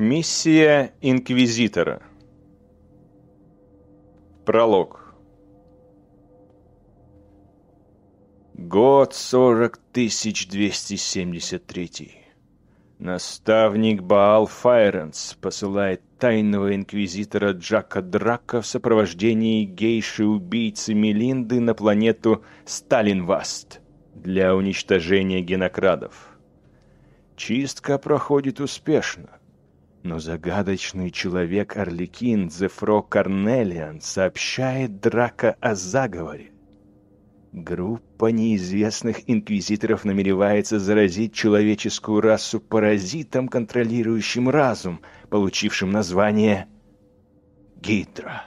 Миссия Инквизитора Пролог Год сорок тысяч двести семьдесят третий. Наставник Баал Файренс посылает тайного инквизитора Джака Драка в сопровождении гейши-убийцы Мелинды на планету Сталинваст для уничтожения генокрадов. Чистка проходит успешно. Но загадочный человек Орликин Зефро Корнелиан сообщает Драка о заговоре. Группа неизвестных инквизиторов намеревается заразить человеческую расу паразитом, контролирующим разум, получившим название Гидра.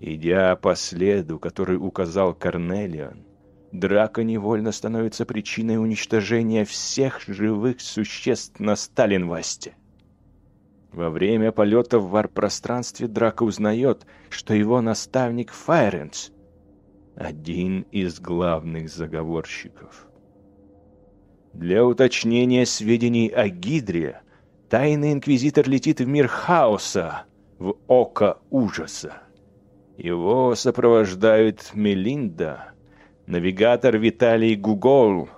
Идя по следу, который указал Корнелиан, Драка невольно становится причиной уничтожения всех живых существ на Сталинвасте. Во время полета в варп-пространстве Драко узнает, что его наставник Файренс — один из главных заговорщиков. Для уточнения сведений о Гидре тайный инквизитор летит в мир хаоса, в око ужаса. Его сопровождают Мелинда, навигатор Виталий Гугол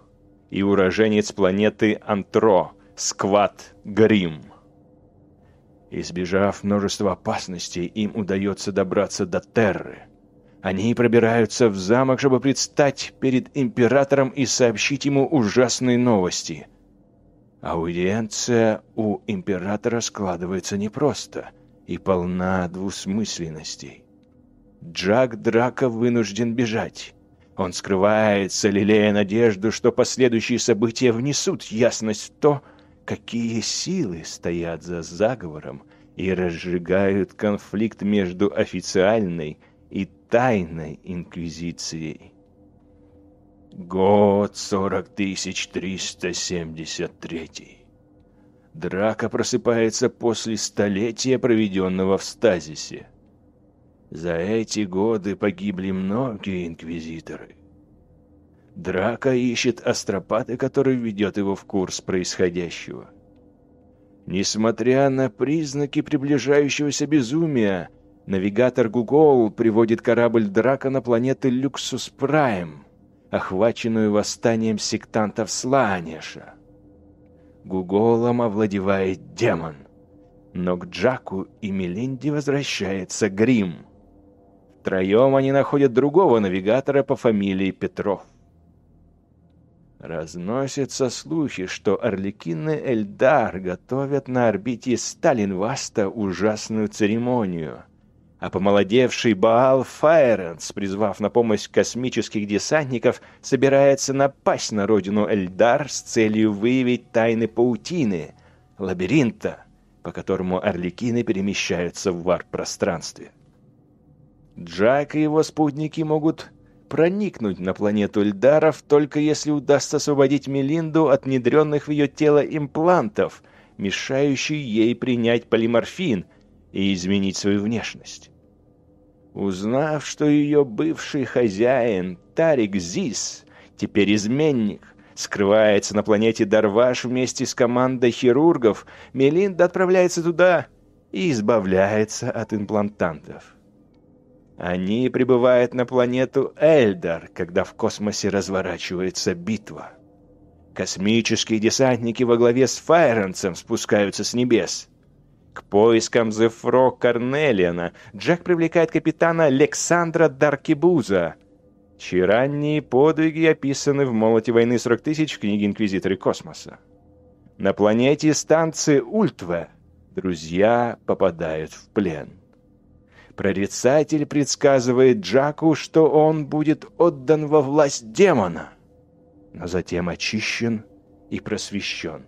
и уроженец планеты Антро, Скват Грим. Избежав множества опасностей, им удается добраться до Терры. Они пробираются в замок, чтобы предстать перед императором и сообщить ему ужасные новости. Аудиенция у императора складывается непросто и полна двусмысленностей. Джак Драко вынужден бежать. Он скрывается, лелея надежду, что последующие события внесут ясность в то, какие силы стоят за заговором и разжигают конфликт между официальной и тайной инквизицией. Год сорок тысяч триста семьдесят третий. Драка просыпается после столетия, проведенного в стазисе. За эти годы погибли многие инквизиторы. Драка ищет астропаты, который ведет его в курс происходящего. Несмотря на признаки приближающегося безумия, навигатор Гугол приводит корабль Драка на планету Люксус Прайм, охваченную восстанием сектантов Слаанеша. Гуголом овладевает демон, но к Джаку и Мелинде возвращается Грим. Втроем они находят другого навигатора по фамилии Петров. Разносятся слухи, что Орликин и Эльдар готовят на орбите Сталинваста ужасную церемонию. А помолодевший Баал Файренс, призвав на помощь космических десантников, собирается напасть на родину Эльдар с целью выявить тайны паутины, лабиринта, по которому орликины перемещаются в варп-пространстве. Джак и его спутники могут проникнуть на планету Эльдаров, только если удастся освободить Мелинду от внедренных в ее тело имплантов, мешающих ей принять полиморфин и изменить свою внешность. Узнав, что ее бывший хозяин, Тарик Зис, теперь изменник, скрывается на планете Дарваш вместе с командой хирургов, Мелинда отправляется туда и избавляется от имплантантов. Они прибывают на планету Эльдар, когда в космосе разворачивается битва. Космические десантники во главе с Файренцем спускаются с небес. К поискам Зефро Корнелиана Джек привлекает капитана Александра Даркибуза, чьи ранние подвиги описаны в «Молоте войны 40 тысяч» в книге «Инквизиторы космоса». На планете станции Ультве друзья попадают в плен. Прорицатель предсказывает Джаку, что он будет отдан во власть демона, но затем очищен и просвещен.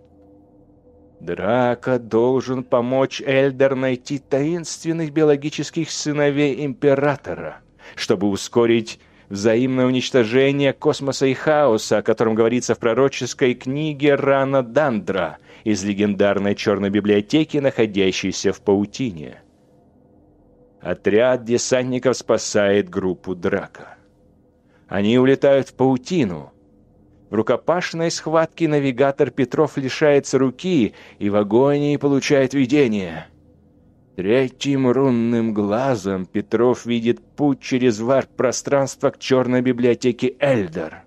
Драка должен помочь Эльдер найти таинственных биологических сыновей Императора, чтобы ускорить взаимное уничтожение космоса и хаоса, о котором говорится в пророческой книге Рана Дандра из легендарной черной библиотеки, находящейся в паутине. Отряд десантников спасает группу Драка. Они улетают в паутину. В рукопашной схватке навигатор Петров лишается руки и в агонии получает видение. Третьим рунным глазом Петров видит путь через варп-пространство к черной библиотеке Эльдер.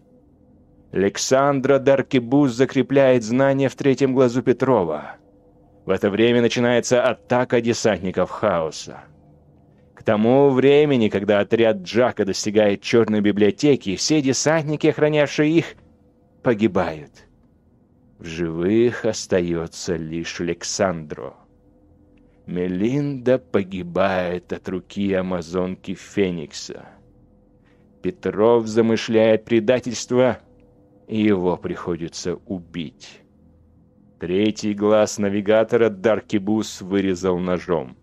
Александра Даркибус закрепляет знания в третьем глазу Петрова. В это время начинается атака десантников хаоса. Тому времени, когда отряд Джака достигает черной библиотеки, все десантники, охранявшие их, погибают. В живых остается лишь Александро. Мелинда погибает от руки амазонки Феникса. Петров замышляет предательство, и его приходится убить. Третий глаз навигатора Даркибус вырезал ножом.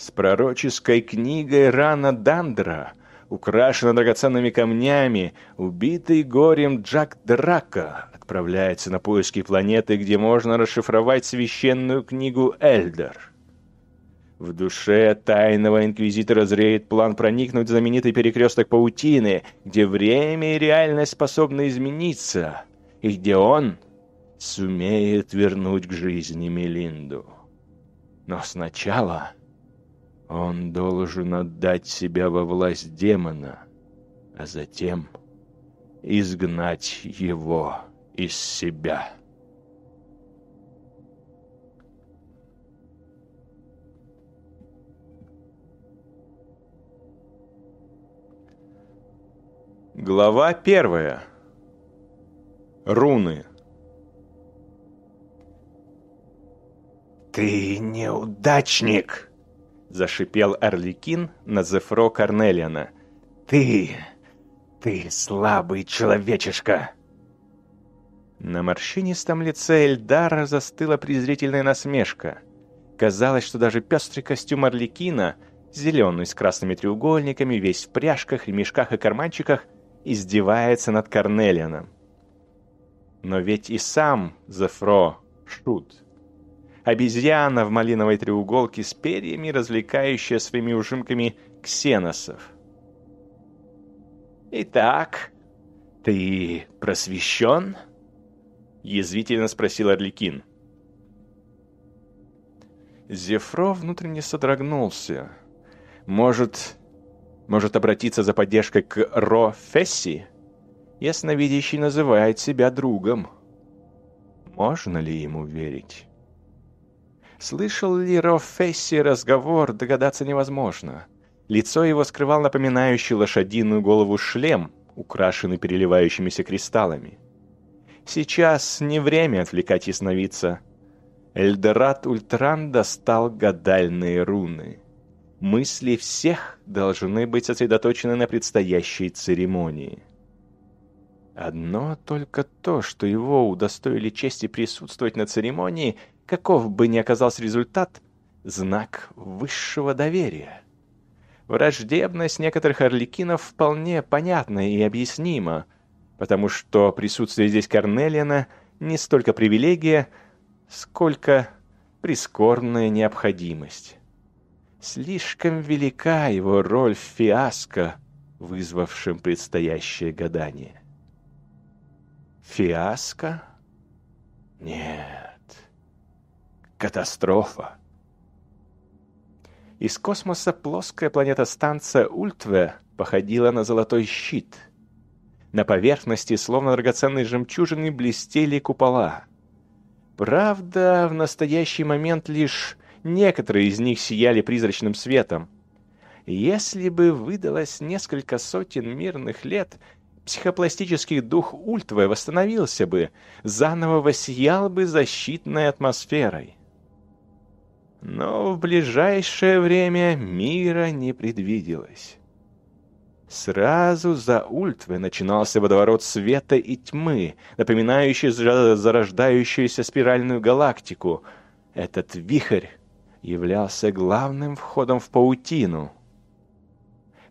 С пророческой книгой Рана Дандра украшена драгоценными камнями, убитый горем Джак Драка отправляется на поиски планеты, где можно расшифровать священную книгу Эльдер. В душе тайного инквизитора зреет план проникнуть в знаменитый перекресток паутины, где время и реальность способны измениться, и где он сумеет вернуть к жизни Мелинду. Но сначала он должен отдать себя во власть демона, а затем изгнать его из себя. Глава первая. Руны. «Ты неудачник!» — зашипел Орликин на Зефро Корнелиана. «Ты... ты слабый человечишка!» На морщинистом лице Эльдара застыла презрительная насмешка. Казалось, что даже пестрый костюм Орликина, зеленый с красными треугольниками, весь в пряжках, ремешках и карманчиках, издевается над Корнелианом. Но ведь и сам Зефро — шут. Обезьяна в малиновой треуголке с перьями, развлекающая своими ужимками ксеносов. «Итак, ты просвещен?» — язвительно спросил Орликин. Зефро внутренне содрогнулся. «Может, может обратиться за поддержкой к Ро Фесси? Ясновидящий называет себя другом. Можно ли ему верить?» Слышал ли Ро Фесси разговор, догадаться невозможно. Лицо его скрывал напоминающий лошадиную голову шлем, украшенный переливающимися кристаллами. Сейчас не время отвлекать ясновидца. Эльдорат Ультран достал гадальные руны. Мысли всех должны быть сосредоточены на предстоящей церемонии. Одно только то, что его удостоили чести присутствовать на церемонии, каков бы ни оказался результат, знак высшего доверия. Враждебность некоторых орликинов вполне понятна и объяснима, потому что присутствие здесь Корнелиана не столько привилегия, сколько прискорбная необходимость. Слишком велика его роль в фиаско, вызвавшем предстоящее гадание. Фиаско? Нет. Катастрофа. Из космоса плоская планета-станция Ультве походила на золотой щит — на поверхности, словно драгоценные жемчужины, блестели купола. Правда, в настоящий момент лишь некоторые из них сияли призрачным светом. Если бы выдалось несколько сотен мирных лет, психопластический дух Ультвы восстановился бы, заново воссиял бы защитной атмосферой. Но в ближайшее время мира не предвиделось. Сразу за Ультвы начинался водоворот света и тьмы, напоминающий зарождающуюся спиральную галактику. Этот вихрь являлся главным входом в паутину.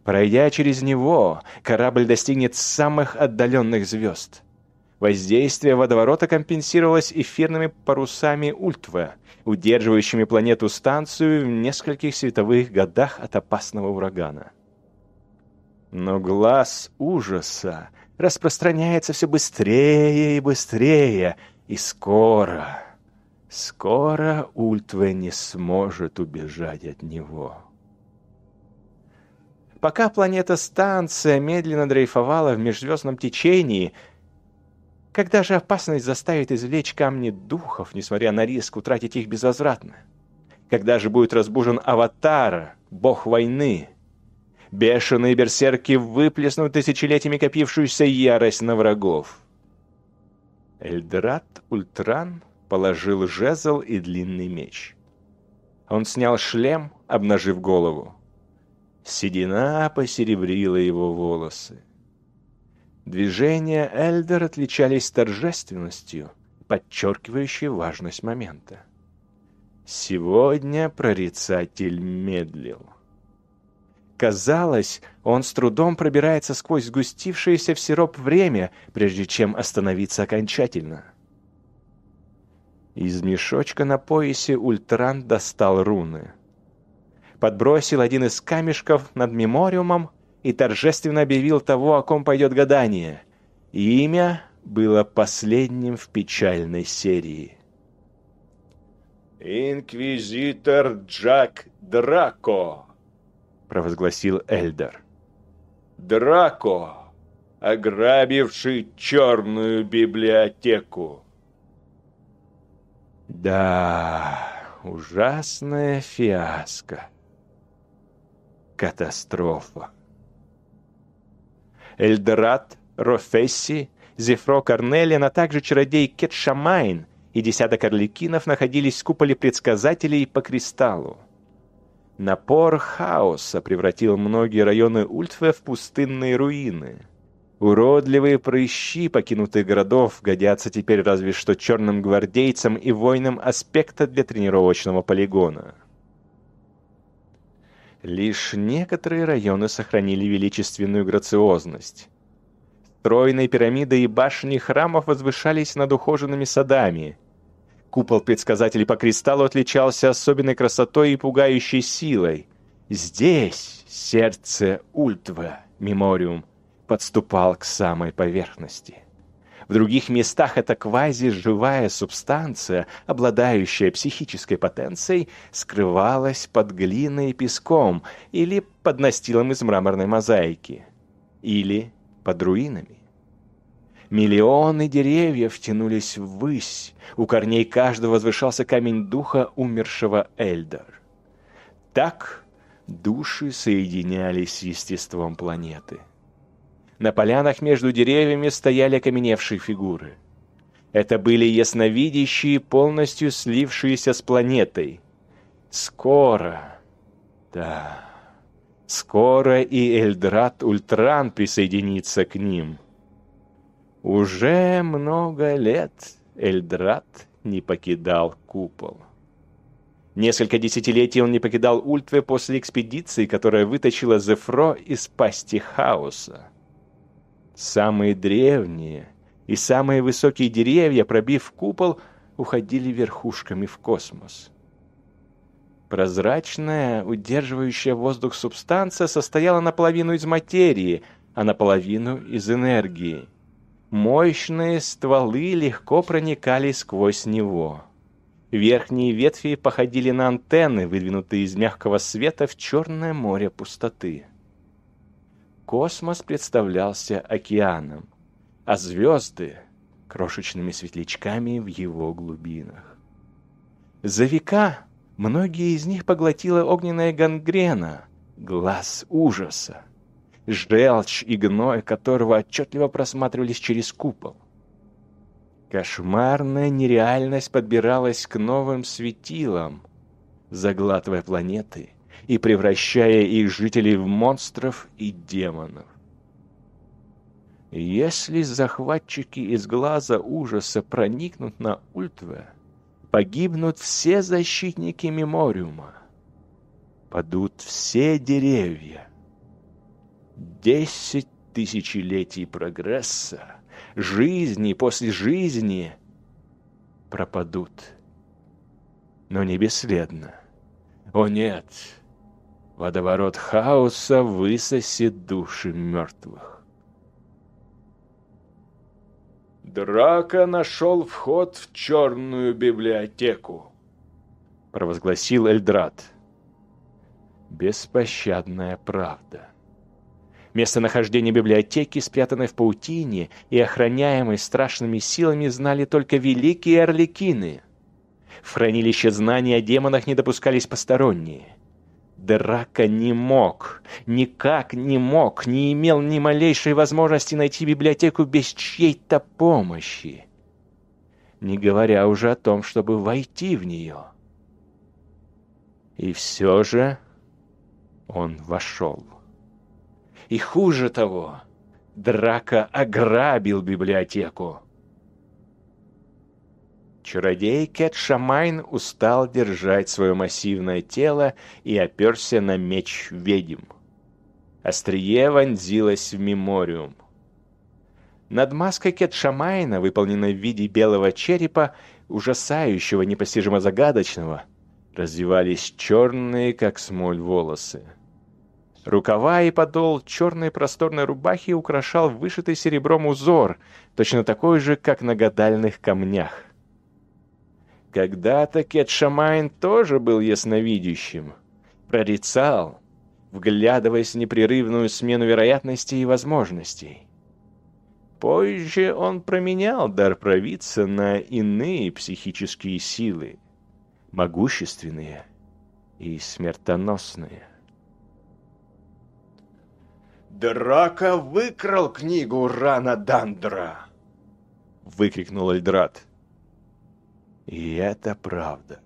Пройдя через него, корабль достигнет самых отдаленных звезд. Воздействие водоворота компенсировалось эфирными парусами Ультвы, удерживающими планету-станцию в нескольких световых годах от опасного урагана. Но глаз ужаса распространяется все быстрее и быстрее, и скоро, скоро Ультве не сможет убежать от него. Пока планета-станция медленно дрейфовала в межзвездном течении, когда же опасность заставит извлечь камни духов, несмотря на риск утратить их безвозвратно? Когда же будет разбужен Аватар, бог войны? Бешеные берсерки выплеснут тысячелетиями копившуюся ярость на врагов. Эльдрат Ультран положил жезл и длинный меч. Он снял шлем, обнажив голову. Седина посеребрила его волосы. Движения Эльдер отличались торжественностью, подчеркивающей важность момента. Сегодня прорицатель медлил. Казалось, он с трудом пробирается сквозь сгустившееся в сироп время, прежде чем остановиться окончательно. Из мешочка на поясе Ультран достал руны. Подбросил один из камешков над мемориумом и торжественно объявил того, о ком пойдет гадание. Имя было последним в печальной серии. «Инквизитор Джак Драко», — провозгласил Эльдер. «Драко, ограбивший черную библиотеку». Да, ужасная фиаско. Катастрофа. Эльдорат, Рофесси, Зефро Корнелиан, а также чародей Кетшамайн и десяток орликинов находились в куполе предсказателей по кристаллу. Напор хаоса превратил многие районы Ультве в пустынные руины. Уродливые прыщи покинутых городов годятся теперь разве что черным гвардейцам и воинам аспекта для тренировочного полигона. Лишь некоторые районы сохранили величественную грациозность. Стройные пирамиды и башни храмов возвышались над ухоженными садами. Купол предсказателей по кристаллу отличался особенной красотой и пугающей силой. Здесь сердце Ультва, Мемориум, подступал к самой поверхности. В других местах эта квази-живая субстанция, обладающая психической потенцией, скрывалась под глиной и песком или под настилом из мраморной мозаики, или под руинами. Миллионы деревьев тянулись ввысь, у корней каждого возвышался камень духа умершего Эльдар. Так души соединялись с естеством планеты. На полянах между деревьями стояли окаменевшие фигуры. Это были ясновидящие, полностью слившиеся с планетой. Скоро, да, скоро и Эльдрат Ультран присоединится к ним. Уже много лет Эльдрат не покидал купол. Несколько десятилетий он не покидал Ультве после экспедиции, которая вытащила Зефро из пасти хаоса. Самые древние и самые высокие деревья, пробив купол, уходили верхушками в космос. Прозрачная, удерживающая воздух субстанция состояла наполовину из материи, а наполовину из энергии. Мощные стволы легко проникали сквозь него. Верхние ветви походили на антенны, выдвинутые из мягкого света в черное море пустоты. Космос представлялся океаном, а звезды — крошечными светлячками в его глубинах. За века многие из них поглотила огненная гангрена, глаз ужаса, желчь и гной которого отчетливо просматривались через купол. Кошмарная нереальность подбиралась к новым светилам, заглатывая планеты — и превращая их жителей в монстров и демонов. Если захватчики из глаза ужаса проникнут на Ультве, погибнут все защитники Мемориума. Падут все деревья. Десять тысячелетий прогресса, жизни после жизни пропадут. Но не бесследно. О нет! Водоворот хаоса высосет души мертвых. Драка нашел вход в черную библиотеку, провозгласил Эльдрат. Беспощадная правда. Местонахождение библиотеки, спрятанной в паутине и охраняемой страшными силами, знали только великие орликины. В хранилище знаний о демонах не допускались посторонние. Драка не мог, никак не мог, не имел ни малейшей возможности найти библиотеку без чьей-то помощи. Не говоря уже о том, чтобы войти в нее. И все же он вошел. И хуже того, Драка ограбил библиотеку. Чародей Кэт Шамайн устал держать свое массивное тело и оперся на меч ведьм. Острие вонзилось в мемориум. Над маской Кэт Шамайна, выполненной в виде белого черепа, ужасающего, непостижимо загадочного, развивались черные, как смоль, волосы. Рукава и подол черной просторной рубахи украшал вышитый серебром узор, точно такой же, как на гадальных камнях. Когда-то Кет Шамайн тоже был ясновидящим, прорицал, вглядываясь в непрерывную смену вероятностей и возможностей. Позже он променял дар провидца на иные психические силы, могущественные и смертоносные. «Драка выкрал книгу Рана Дандра!» — выкрикнул Эльдрат. И это правда.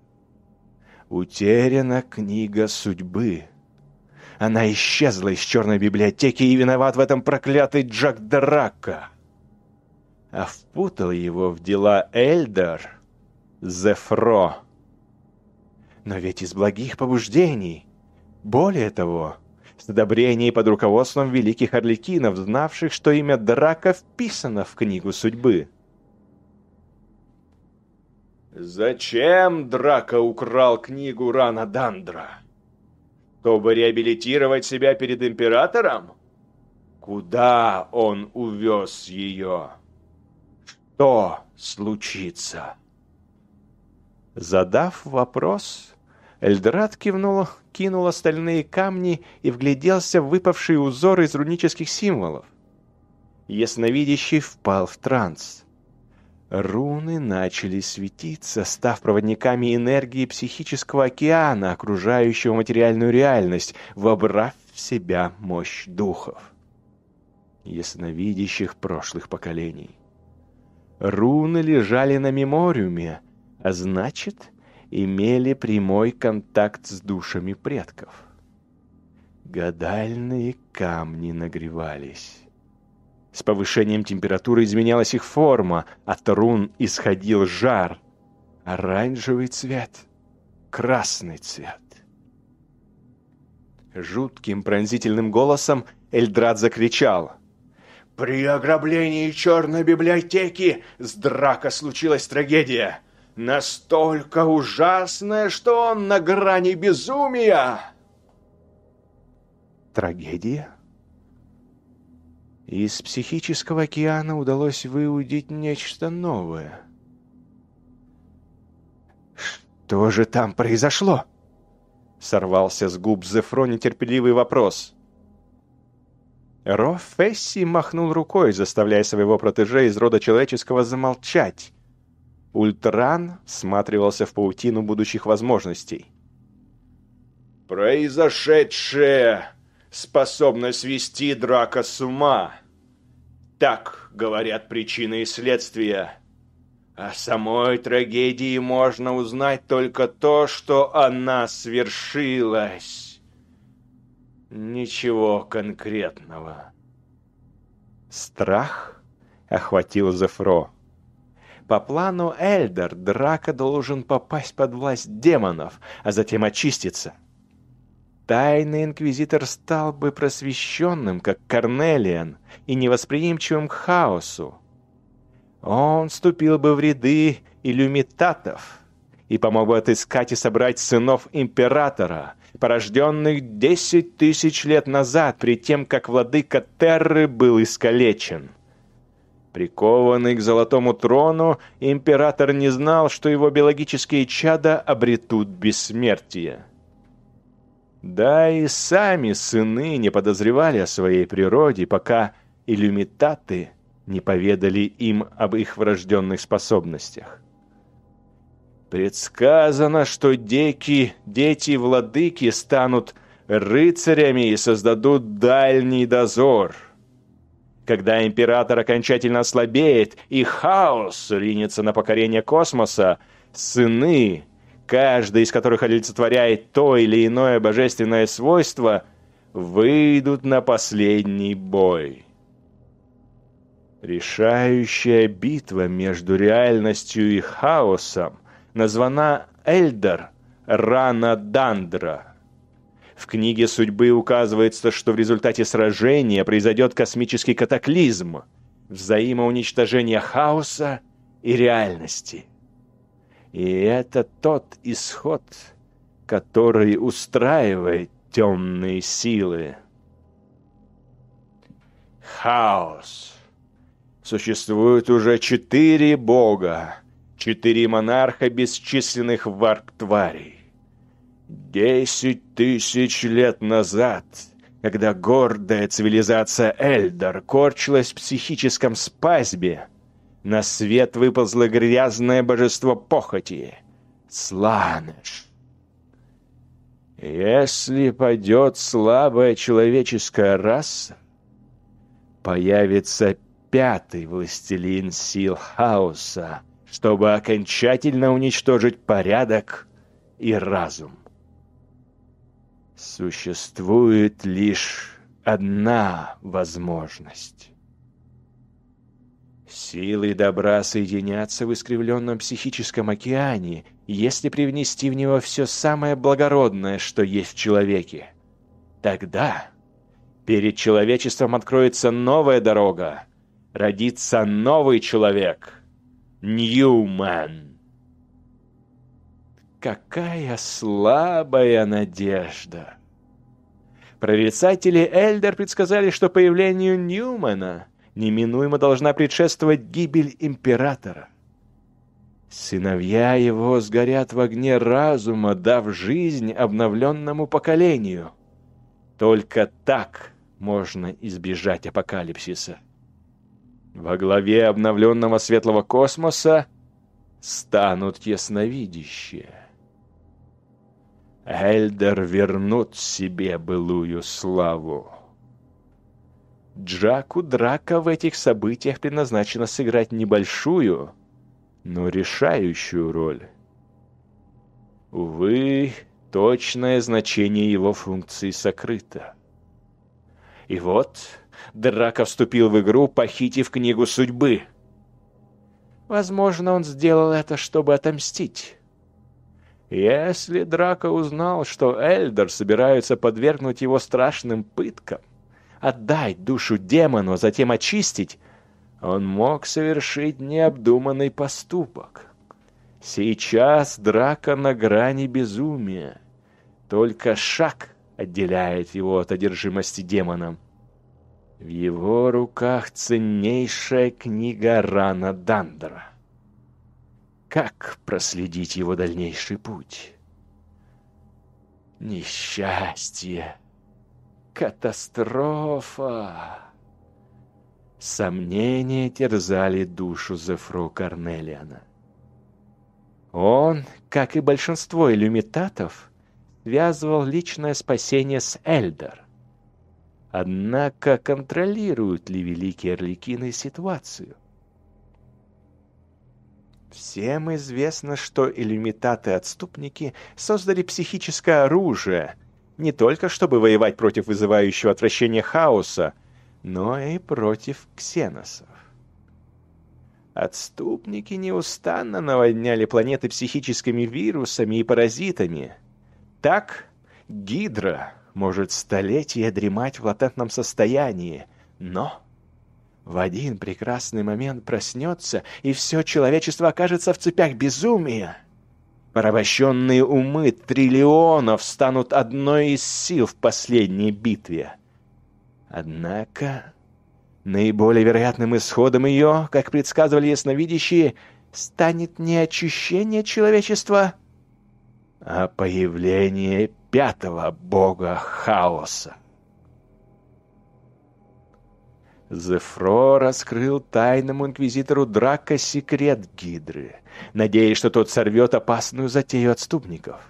Утеряна книга судьбы. Она исчезла из черной библиотеки, и виноват в этом проклятый Джак Драка. А впутал его в дела Эльдар Зефро. Но ведь из благих побуждений. Более того, с одобрением под руководством великих орликинов, знавших, что имя Драка вписано в книгу судьбы. Зачем Драка украл книгу Рана Дандра? Чтобы реабилитировать себя перед императором? Куда он увез ее? Что случится? Задав вопрос, Эльдрат кивнул, кинул остальные камни и вгляделся в выпавший узор из рунических символов. Ясновидящий впал в транс. Руны начали светиться, став проводниками энергии психического океана, окружающего материальную реальность, вобрав в себя мощь духов, ясновидящих прошлых поколений. Руны лежали на мемориуме, а значит, имели прямой контакт с душами предков. Гадальные камни нагревались. С повышением температуры изменялась их форма, от рун исходил жар. Оранжевый цвет, красный цвет. Жутким пронзительным голосом Эльдрат закричал. «При ограблении черной библиотеки с Драка случилась трагедия. Настолько ужасная, что он на грани безумия!» «Трагедия?» Из психического океана удалось выудить нечто новое. «Что же там произошло?» Сорвался с губ Зефро нетерпеливый вопрос. Ро Фесси махнул рукой, заставляя своего протеже из рода человеческого замолчать. Ультран всматривался в паутину будущих возможностей. «Произошедшее способна свести драка с ума. Так говорят причины и следствия. О самой трагедии можно узнать только то, что она свершилась. Ничего конкретного. Страх охватил Зефро. По плану Эльдер Драка должен попасть под власть демонов, а затем очиститься. Тайный инквизитор стал бы просвещенным, как Корнелиан, и невосприимчивым к хаосу. Он вступил бы в ряды иллюмитатов и помог бы отыскать и собрать сынов императора, порожденных десять тысяч лет назад, при тем, как владыка Терры был искалечен. Прикованный к золотому трону, император не знал, что его биологические чада обретут бессмертие. Да и сами сыны не подозревали о своей природе, пока иллюмитаты не поведали им об их врожденных способностях. Предсказано, что деки, дети владыки станут рыцарями и создадут дальний дозор. Когда император окончательно ослабеет и хаос ринется на покорение космоса, сыны, каждый из которых олицетворяет то или иное божественное свойство, выйдут на последний бой. Решающая битва между реальностью и хаосом названа Эльдар Рана Дандра. В книге судьбы указывается, что в результате сражения произойдет космический катаклизм, взаимоуничтожение хаоса и реальности. И это тот исход, который устраивает темные силы. Хаос. Существует уже четыре бога, четыре монарха бесчисленных варк-тварей. Десять тысяч лет назад, когда гордая цивилизация Эльдор корчилась в психическом спазме, на свет выползло грязное божество похоти — Сланеш. Если падет слабая человеческая раса, появится пятый властелин сил хаоса — чтобы окончательно уничтожить порядок и разум. Существует лишь одна возможность. Силы добра соединятся в искривленном психическом океане, если привнести в него все самое благородное, что есть в человеке. Тогда перед человечеством откроется новая дорога, родится новый человек — Ньюман. Какая слабая надежда! Прорицатели Эльдер предсказали, что появлению Ньюмана неминуемо должна предшествовать гибель императора. Сыновья его сгорят в огне разума, дав жизнь обновленному поколению. Только так можно избежать апокалипсиса. Во главе обновленного светлого космоса станут ясновидящие. Эльдер вернут себе былую славу. Джаку Драка в этих событиях предназначено сыграть небольшую, но решающую роль. Увы, точное значение его функции сокрыто. И вот Драко вступил в игру, похитив книгу судьбы. Возможно, он сделал это, чтобы отомстить. Если Драко узнал, что Эльдер собираются подвергнуть его страшным пыткам, отдать душу демону, а затем очистить, он мог совершить необдуманный поступок. Сейчас Драко на грани безумия. Только шаг отделяет его от одержимости демоном. В его руках ценнейшая книга Рана Дандера. Как проследить его дальнейший путь? Несчастье. Катастрофа. Сомнения терзали душу Зефру Корнелиана. Он, как и большинство иллюмитатов, связывал личное спасение с Эльдер. Однако контролируют ли великие орликины ситуацию? Всем известно, что иллюмитаты-отступники создали психическое оружие, не только чтобы воевать против вызывающего отвращения хаоса, но и против ксеносов. Отступники неустанно наводняли планеты психическими вирусами и паразитами. Так, Гидра может столетия дремать в латентном состоянии, но в один прекрасный момент проснется, и все человечество окажется в цепях безумия. Порабощенные умы триллионов станут одной из сил в последней битве. Однако Наиболее вероятным исходом ее, как предсказывали ясновидящие, станет не очищение человечества, а появление пятого бога хаоса. Зефро раскрыл тайному инквизитору Драка секрет Гидры, надеясь, что тот сорвет опасную затею отступников.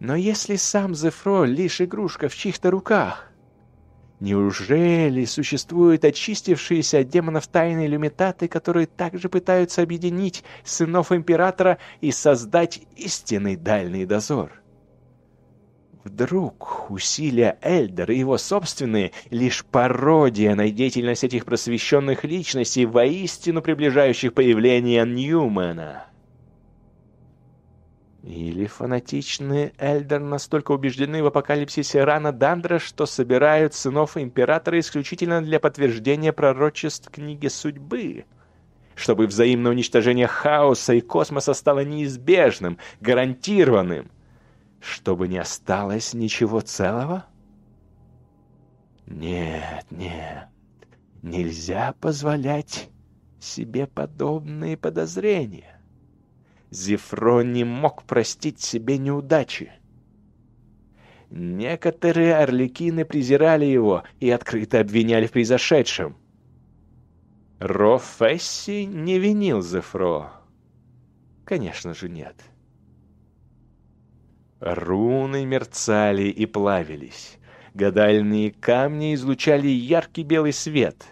Но если сам Зефро лишь игрушка в чьих-то руках, неужели существуют очистившиеся от демонов тайные люмитаты, которые также пытаются объединить сынов Императора и создать истинный дальний дозор? — Вдруг усилия Эльдера и его собственные — лишь пародия на деятельность этих просвещенных личностей, воистину приближающих появление Ньюмана. Или фанатичные Эльдер настолько убеждены в апокалипсисе Рана Дандра, что собирают сынов Императора исключительно для подтверждения пророчеств Книги Судьбы? Чтобы взаимное уничтожение хаоса и космоса стало неизбежным, гарантированным? Чтобы не осталось ничего целого? Нет, нет, нельзя позволять себе подобные подозрения. Зефрон не мог простить себе неудачи. Некоторые орликины презирали его и открыто обвиняли в произошедшем. Ро Фесси не винил Зефро. Конечно же, нет. — Руны мерцали и плавились. Гадальные камни излучали яркий белый свет.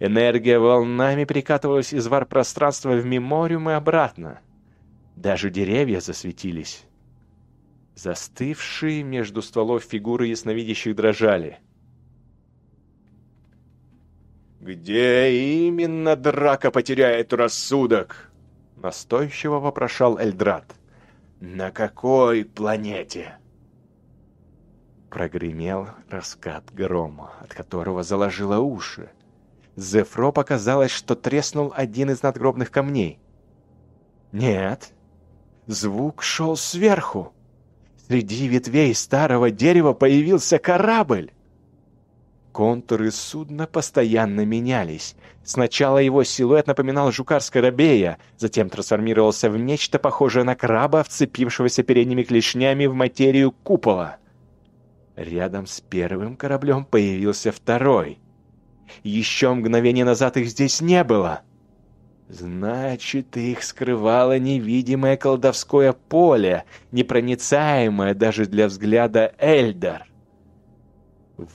Энергия волнами прикатывалась из вар-пространства в мемориум и обратно. Даже деревья засветились. Застывшие между стволов фигуры ясновидящих дрожали. «Где именно драка потеряет рассудок?» Настойчиво вопрошал Эльдрат. «На какой планете?» Прогремел раскат грома, от которого заложило уши. Зефро показалось, что треснул один из надгробных камней. Нет, звук шел сверху. Среди ветвей старого дерева появился корабль. Контуры судна постоянно менялись. Сначала его силуэт напоминал жукар-скоробея, затем трансформировался в нечто похожее на краба, вцепившегося передними клешнями в материю купола. Рядом с первым кораблем появился второй. Еще мгновение назад их здесь не было. Значит, их скрывало невидимое колдовское поле, непроницаемое даже для взгляда Эльдар.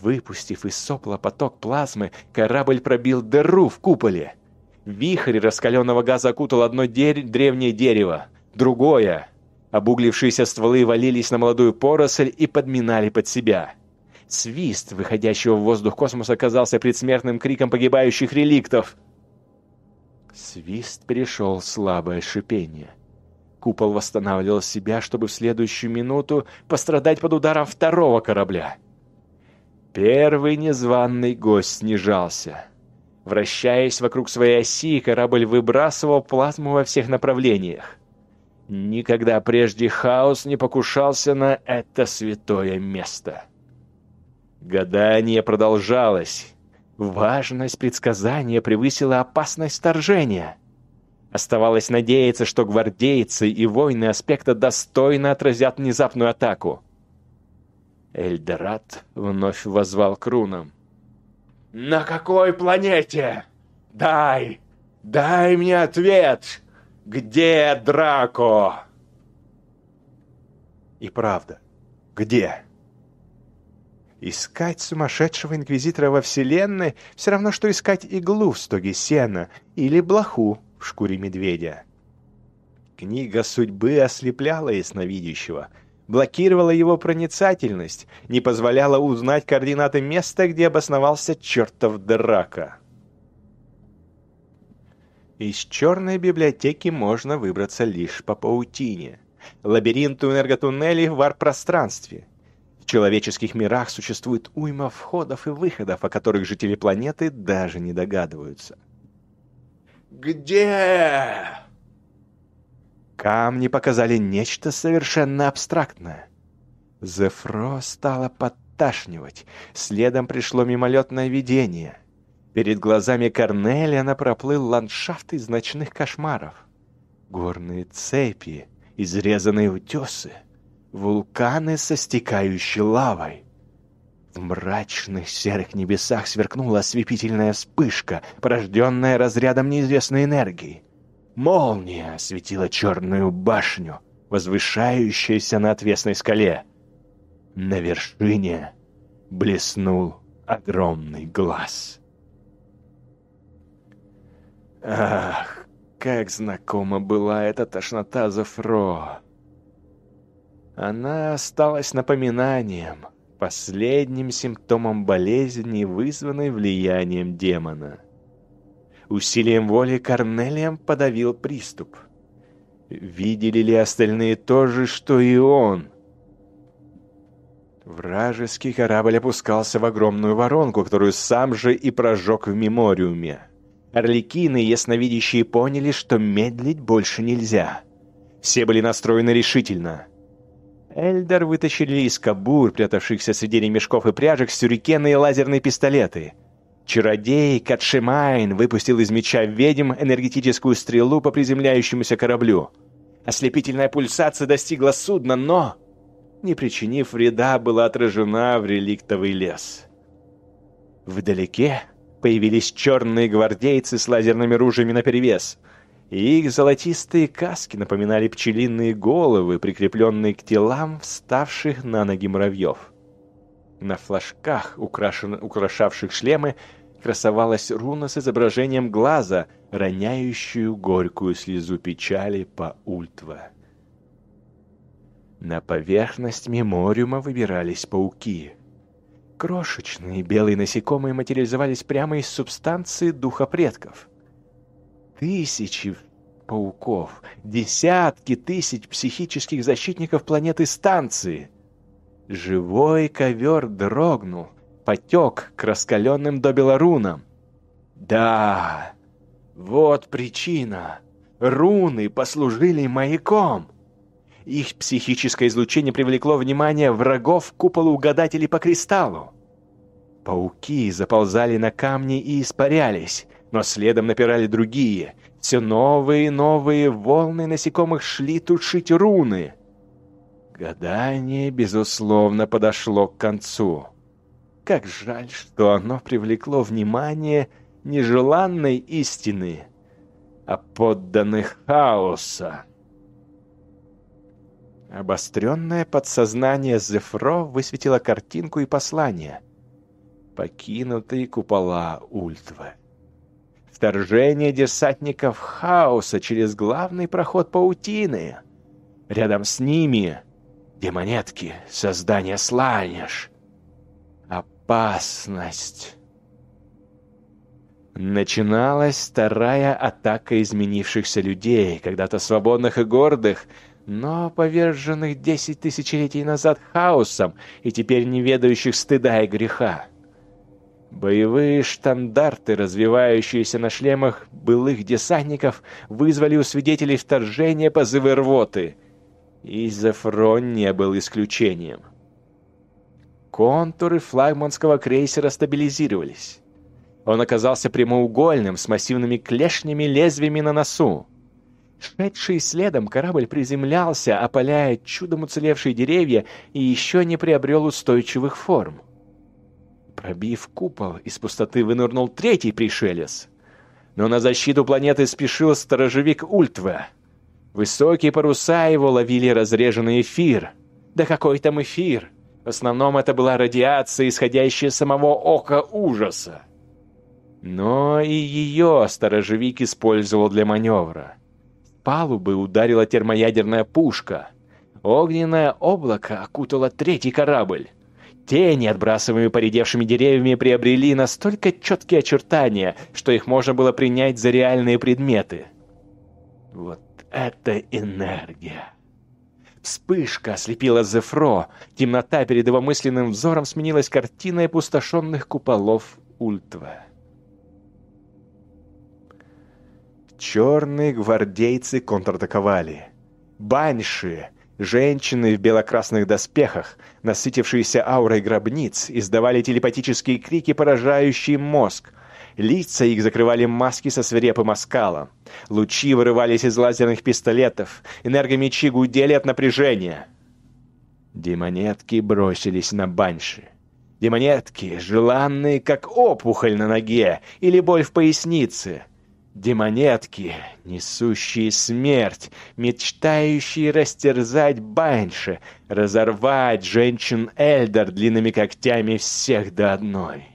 Выпустив из сопла поток плазмы, корабль пробил дыру в куполе. Вихрь раскаленного газа окутал одно дерь... древнее дерево, другое. Обуглившиеся стволы валились на молодую поросль и подминали под себя. Свист, выходящего в воздух космоса, казался предсмертным криком погибающих реликтов. Свист перешел в слабое шипение. Купол восстанавливал себя, чтобы в следующую минуту пострадать под ударом второго корабля. Первый незваный гость снижался. Вращаясь вокруг своей оси, корабль выбрасывал плазму во всех направлениях. Никогда прежде хаос не покушался на это святое место. Гадание продолжалось. Важность предсказания превысила опасность вторжения. Оставалось надеяться, что гвардейцы и воины аспекта достойно отразят внезапную атаку. Эльдорат вновь возвал к рунам. «На какой планете? Дай! Дай мне ответ! Где Драко?» И правда, где? Искать сумасшедшего инквизитора во Вселенной все равно, что искать иглу в стоге сена или блоху в шкуре медведя. Книга судьбы ослепляла ясновидящего — блокировала его проницательность, не позволяла узнать координаты места, где обосновался чертов драка. Из черной библиотеки можно выбраться лишь по паутине. Лабиринту энерготуннелей в вар-пространстве. В человеческих мирах существует уйма входов и выходов, о которых жители планеты даже не догадываются. «Где?» Камни показали нечто совершенно абстрактное. Зефро стало подташнивать, следом пришло мимолетное видение. Перед глазами Корнелиана проплыл ландшафт из ночных кошмаров. Горные цепи, изрезанные утесы, вулканы со стекающей лавой. В мрачных серых небесах сверкнула ослепительная вспышка, порожденная разрядом неизвестной энергии. Молния осветила черную башню, возвышающуюся на отвесной скале. На вершине блеснул огромный глаз. Ах, как знакома была эта тошнота Зафро! Она осталась напоминанием, последним симптомом болезни, вызванной влиянием демона. Усилием воли Корнелием подавил приступ. Видели ли остальные то же, что и он? Вражеский корабль опускался в огромную воронку, которую сам же и прожег в мемориуме. Орликины и ясновидящие поняли, что медлить больше нельзя. Все были настроены решительно. Эльдар вытащили из кабур, прятавшихся среди ремешков и пряжек, сюрикены и лазерные пистолеты. Чародей Катшимайн выпустил из меча ведьм энергетическую стрелу по приземляющемуся кораблю. Ослепительная пульсация достигла судна, но, не причинив вреда, была отражена в реликтовый лес. Вдалеке появились черные гвардейцы с лазерными ружьями наперевес. И их золотистые каски напоминали пчелиные головы, прикрепленные к телам вставших на ноги муравьев. На флажках, украшен... украшавших шлемы, красовалась руна с изображением глаза, роняющую горькую слезу печали по ультва. На поверхность мемориума выбирались пауки — Крошечные белые насекомые материализовались прямо из субстанции духа предков. Тысячи пауков, десятки тысяч психических защитников планеты станции. Живой ковер дрогнул, потек к раскаленным добелорунам. Да, вот причина. Руны послужили маяком. Их психическое излучение привлекло внимание врагов купола угадателей по кристаллу. Пауки заползали на камни и испарялись, но следом напирали другие. Все новые и новые волны насекомых шли тушить руны. Гадание, безусловно, подошло к концу. Как жаль, что оно привлекло внимание нежеланной истины, а подданных хаоса. Обостренное подсознание Зефро высветило картинку и послание. Покинутые купола Ультвы. Вторжение десантников хаоса через главный проход паутины. Рядом с ними демонетки, создание Слайнеш. Опасность. Начиналась вторая атака изменившихся людей, когда-то свободных и гордых, но поверженных десять тысячелетий назад хаосом и теперь не ведающих стыда и греха. Боевые штандарты, развивающиеся на шлемах былых десантников, вызвали у свидетелей вторжения позывы рвоты. И Зефрон не был исключением. Контуры флагманского крейсера стабилизировались. Он оказался прямоугольным, с массивными клешнями лезвиями на носу. Шедший следом корабль приземлялся, опаляя чудом уцелевшие деревья и еще не приобрел устойчивых форм. Пробив купол, из пустоты вынырнул третий пришелец. Но на защиту планеты спешил сторожевик Ультве. Высокие паруса его ловили разреженный эфир. Да какой там эфир! В основном это была радиация, исходящая из самого ока ужаса. Но и ее сторожевик использовал для маневра палубы ударила термоядерная пушка. Огненное облако окутало третий корабль. Тени, отбрасываемые поредевшими деревьями, приобрели настолько четкие очертания, что их можно было принять за реальные предметы. Вот это энергия! Вспышка ослепила Зефро. Темнота перед его мысленным взором сменилась картиной опустошенных куполов Ультва. Черные гвардейцы контратаковали. Баньши, женщины в белокрасных доспехах, насытившиеся аурой гробниц, издавали телепатические крики, поражающие мозг. Лица их закрывали маски со свирепым оскалом. Лучи вырывались из лазерных пистолетов, энергомечи гудели от напряжения. Демонетки бросились на банши. Демонетки, желанные, как опухоль на ноге или боль в пояснице. Демонетки, несущие смерть, мечтающие растерзать банши, разорвать женщин Эльдер длинными когтями всех до одной.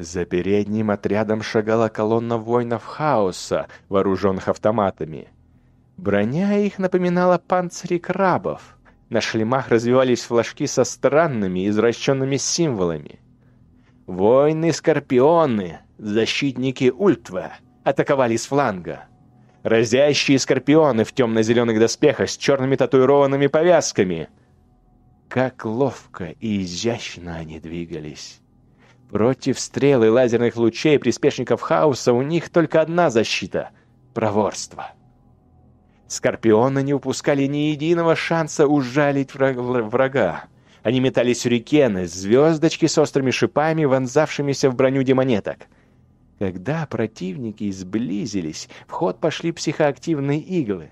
За передним отрядом шагала колонна воинов хаоса, вооруженных автоматами. Броня их напоминала панцири крабов. На шлемах развивались флажки со странными, извращенными символами. Воины-скорпионы, защитники Ультва, атаковали с фланга. Разящие скорпионы в темно-зеленых доспехах с черными татуированными повязками. Как ловко и изящно они двигались. Против стрел и лазерных лучей приспешников хаоса у них только одна защита — проворство. Скорпионы не упускали ни единого шанса ужалить врага. Они метали сюрикены, звездочки с острыми шипами, вонзавшимися в броню демонеток. Когда противники сблизились, в ход пошли психоактивные иглы.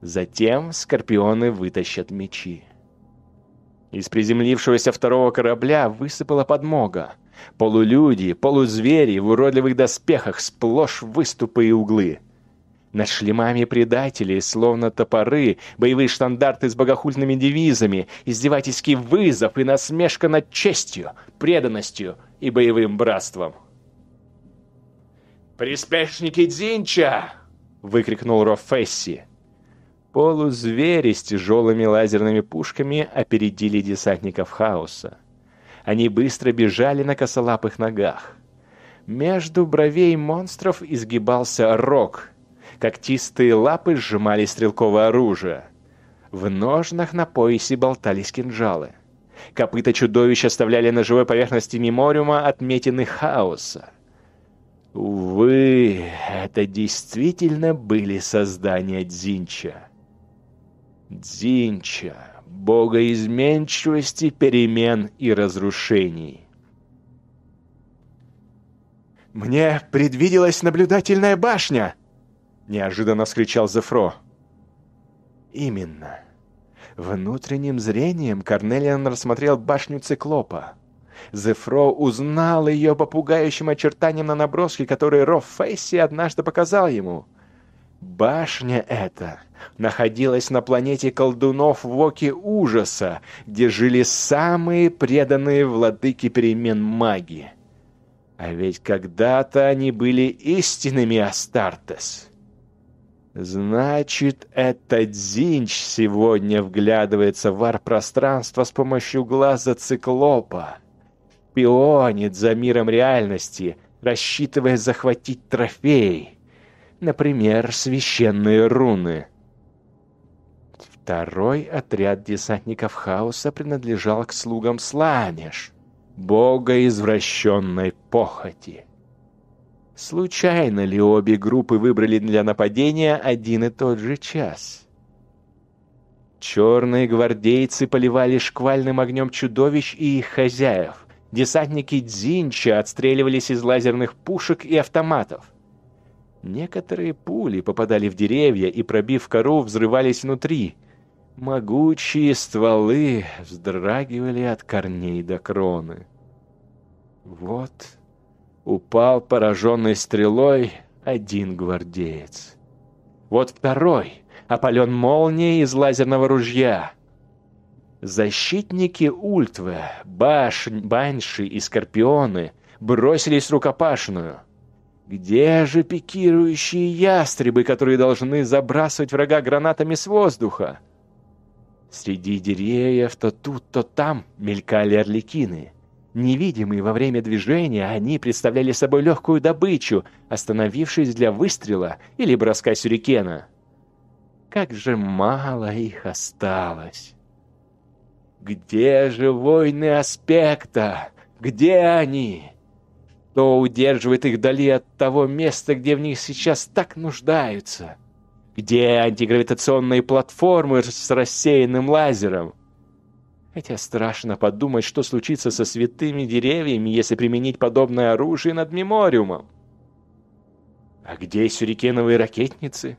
Затем скорпионы вытащат мечи. Из приземлившегося второго корабля высыпала подмога. Полулюди, полузвери в уродливых доспехах, сплошь выступы и углы. Над шлемами предателей, словно топоры, боевые штандарты с богохульными девизами, издевательский вызов и насмешка над честью, преданностью и боевым братством. «Приспешники Дзинча!» — выкрикнул Рофесси. Полузвери с тяжелыми лазерными пушками опередили десантников хаоса. Они быстро бежали на косолапых ногах. Между бровей монстров изгибался рог. Когтистые лапы сжимали стрелковое оружие. В ножнах на поясе болтались кинжалы. Копыта чудовищ оставляли на живой поверхности мемориума отметины хаоса. Увы, это действительно были создания Дзинча. Дзинча бога изменчивости, перемен и разрушений. «Мне предвиделась наблюдательная башня!» — неожиданно вскричал Зефро. «Именно. Внутренним зрением Корнелиан рассмотрел башню Циклопа. Зефро узнал ее по пугающим очертаниям на наброске, который Роф Фейси однажды показал ему. Башня эта находилась на планете колдунов Воки Ужаса, где жили самые преданные владыки перемен маги. А ведь когда-то они были истинными Астартес. Значит, этот Зинч сегодня вглядывается в ар-пространство с помощью глаза циклопа. Пионит за миром реальности, рассчитывая захватить трофей. Например, священные руны. Второй отряд десантников хаоса принадлежал к слугам Сланеш, бога извращенной похоти. Случайно ли обе группы выбрали для нападения один и тот же час? Черные гвардейцы поливали шквальным огнем чудовищ и их хозяев. Десантники Дзинча отстреливались из лазерных пушек и автоматов. Некоторые пули попадали в деревья и, пробив кору, взрывались внутри — Могучие стволы вздрагивали от корней до кроны. Вот упал пораженный стрелой один гвардеец. Вот второй опален молнией из лазерного ружья. Защитники Ультвы, Баш, Банши и Скорпионы бросились рукопашную. Где же пикирующие ястребы, которые должны забрасывать врага гранатами с воздуха? Среди деревьев то тут, то там мелькали орликины. Невидимые во время движения, они представляли собой легкую добычу, остановившись для выстрела или броска сюрикена. Как же мало их осталось! Где же войны аспекта? Где они? Кто удерживает их вдали от того места, где в них сейчас так нуждаются? Где антигравитационные платформы с рассеянным лазером? Хотя страшно подумать, что случится со святыми деревьями, если применить подобное оружие над Мемориумом. А где сюрикеновые ракетницы?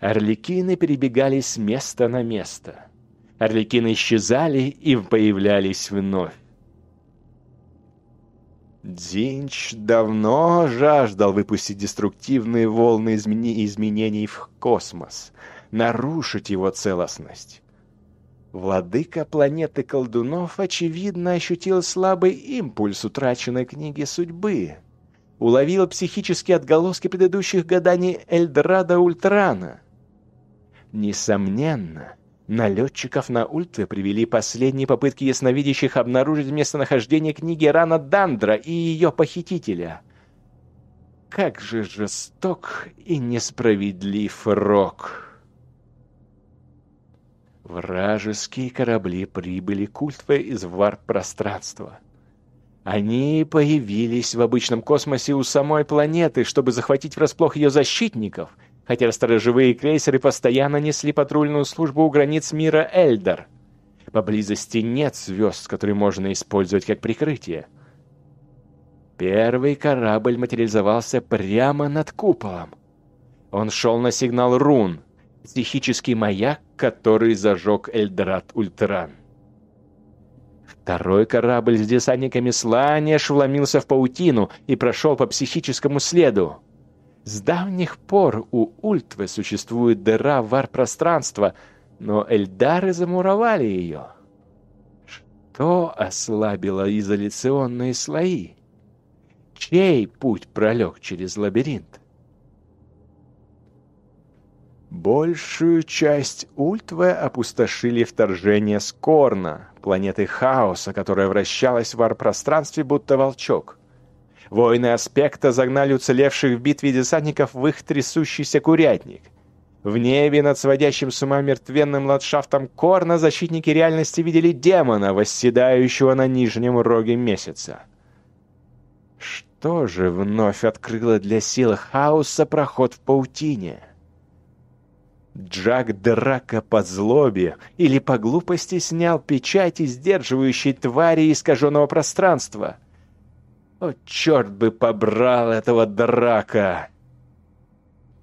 Орликины перебегали с места на место. Орликины исчезали и появлялись вновь. Динч давно жаждал выпустить деструктивные волны изменений в космос, нарушить его целостность. Владыка планеты колдунов, очевидно, ощутил слабый импульс утраченной книги судьбы. Уловил психические отголоски предыдущих гаданий Эльдорадо Ультрана. Несомненно, налетчиков на Ультве привели последние попытки ясновидящих обнаружить местонахождение книги Рана Дандра и ее похитителя. Как же жесток и несправедлив Рок! Вражеские корабли прибыли к Ультве из варп-пространства. Они появились в обычном космосе у самой планеты, чтобы захватить врасплох ее защитников, хотя сторожевые крейсеры постоянно несли патрульную службу у границ мира Эльдар. Поблизости нет звезд, которые можно использовать как прикрытие. Первый корабль материализовался прямо над куполом. Он шел на сигнал рун — психический маяк, который зажег Эльдрат Ультран. Второй корабль с десантниками Сланеш вломился в паутину и прошел по психическому следу. С давних пор у Ультвы существует дыра в вар-пространства, но Эльдары замуровали ее. Что ослабило изоляционные слои? Чей путь пролег через лабиринт? Большую часть Ультве опустошили вторжение Скорна, планеты хаоса, которая вращалась в вар-пространстве будто волчок. Воины Аспекта загнали уцелевших в битве десантников в их трясущийся курятник. В небе над сводящим с ума мертвенным ландшафтом Корна защитники реальности видели демона, восседающего на нижнем роге месяца. Что же вновь открыло для сил хаоса проход в паутине? — Джак Драка по злобе или по глупости снял печати, сдерживающей твари искаженного пространства. О, черт бы побрал этого Драка!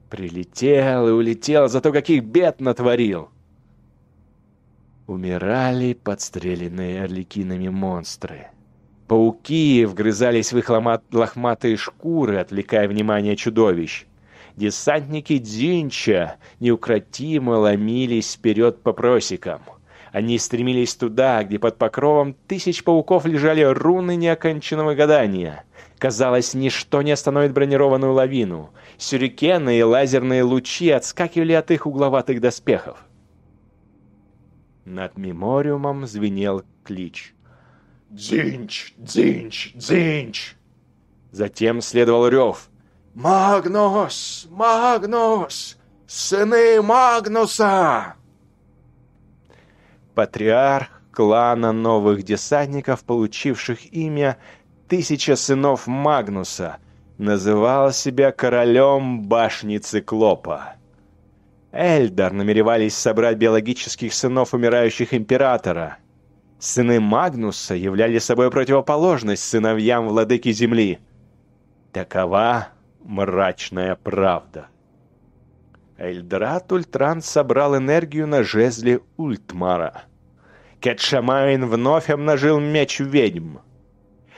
Прилетел и улетел, зато каких бед натворил! Умирали подстреленные орликинами монстры. Пауки вгрызались в их лохматые шкуры, отвлекая внимание чудовищ. Десантники Дзинча неукротимо ломились вперед по просекам. Они стремились туда, где под покровом тысяч пауков лежали руны неоконченного гадания. Казалось, ничто не остановит бронированную лавину. Сюрикены и лазерные лучи отскакивали от их угловатых доспехов. Над мемориумом звенел клич. «Дзинч! Дзинч! Дзинч!» Затем следовал рев. «Магнус! Магнус! Сыны Магнуса!» Патриарх клана новых десантников, получивших имя «Тысяча сынов Магнуса», называл себя королем башни Циклопа. Эльдар намеревались собрать биологических сынов умирающих императора. Сыны Магнуса являли собой противоположность сыновьям владыки Земли. Такова мрачная правда. Эльдрат Ультран собрал энергию на жезле Ультмара. Кетшамайн вновь обнажил меч ведьм.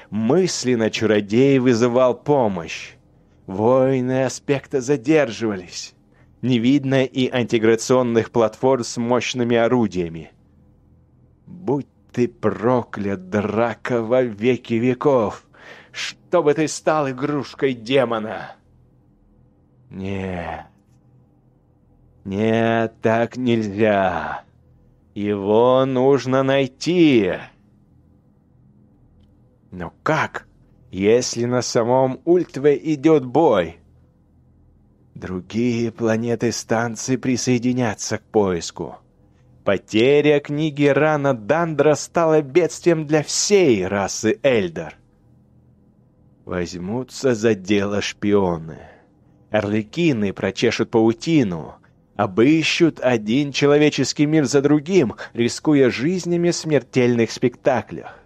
Мысленно чародей вызывал помощь. Воины аспекта задерживались. Не видно и антиграционных платформ с мощными орудиями. Будь ты проклят, драка во веки веков! чтобы ты стал игрушкой демона. Нет. Нет, так нельзя. Его нужно найти. Но как, если на самом Ультве идет бой? Другие планеты станции присоединятся к поиску. Потеря книги Рана Дандра стала бедствием для всей расы Эльдар. Возьмутся за дело шпионы. Орликины прочешут паутину, обыщут один человеческий мир за другим, рискуя жизнями в смертельных спектаклях.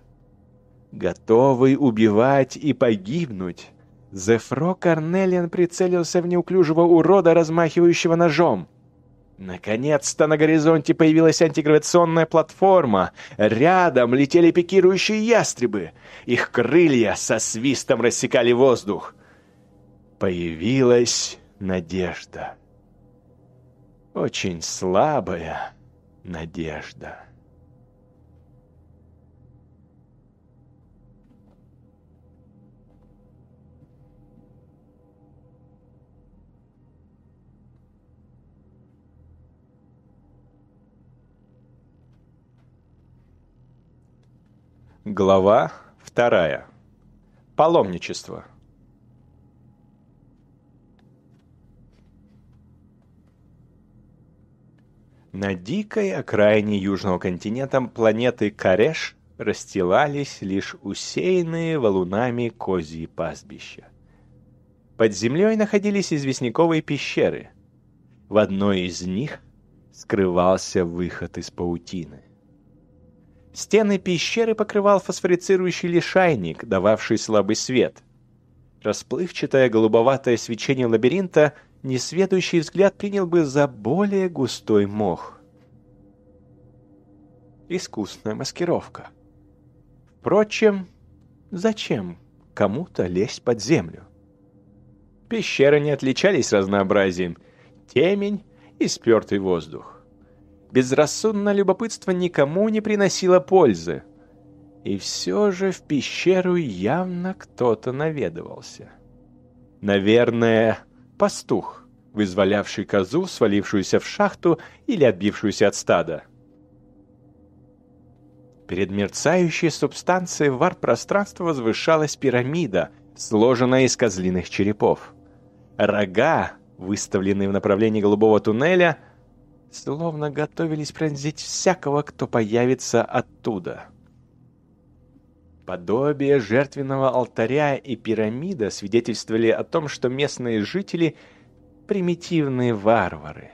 Готовый убивать и погибнуть, Зефро Корнелиан прицелился в неуклюжего урода, размахивающего ножом. Наконец-то на горизонте появилась антигравитационная платформа. Рядом летели пикирующие ястребы. Их крылья со свистом рассекали воздух. Появилась надежда. Очень слабая надежда. Глава вторая. Паломничество. На дикой окраине южного континента планеты Кареш расстилались лишь усеянные валунами козьи пастбища. Под землей находились известняковые пещеры. В одной из них скрывался выход из паутины. Стены пещеры покрывал фосфорицирующий лишайник, дававший слабый свет. Расплывчатое голубоватое свечение лабиринта несведущий взгляд принял бы за более густой мох. Искусная маскировка. Впрочем, зачем кому-то лезть под землю? Пещеры не отличались разнообразием. Темень и спертый воздух. Безрассудное любопытство никому не приносило пользы. И все же в пещеру явно кто-то наведывался. Наверное, пастух, вызволявший козу, свалившуюся в шахту или отбившуюся от стада. Перед мерцающей субстанцией варп-пространства возвышалась пирамида, сложенная из козлиных черепов. Рога, выставленные в направлении голубого туннеля, словно готовились пронзить всякого, кто появится оттуда. Подобие жертвенного алтаря и пирамида свидетельствовали о том, что местные жители — примитивные варвары.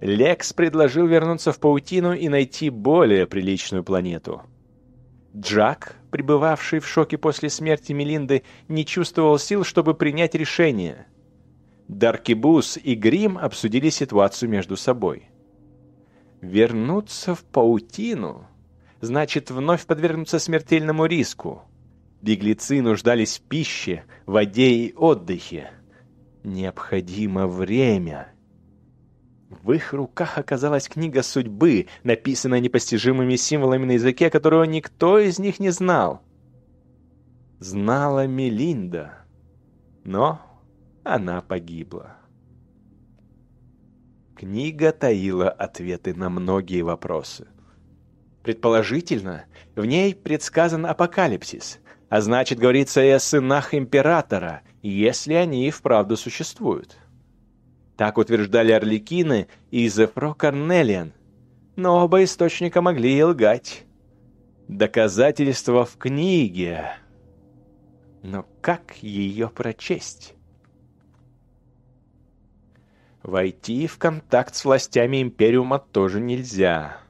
Лекс предложил вернуться в паутину и найти более приличную планету. Джак, пребывавший в шоке после смерти Мелинды, не чувствовал сил, чтобы принять решение. Даркибус и Грим обсудили ситуацию между собой. Вернуться в паутину значит вновь подвергнуться смертельному риску. Беглецы нуждались в пище, воде и отдыхе. Необходимо время. В их руках оказалась книга судьбы, написанная непостижимыми символами на языке, которого никто из них не знал. Знала Мелинда, но она погибла. Книга таила ответы на многие вопросы. Предположительно, в ней предсказан апокалипсис, а значит, говорится и о сынах императора, если они и вправду существуют. Так утверждали Орликины и Зефро Корнелиан, но оба источника могли и лгать. Доказательства в книге. Но как ее прочесть? Войти в контакт с властями Империума тоже нельзя.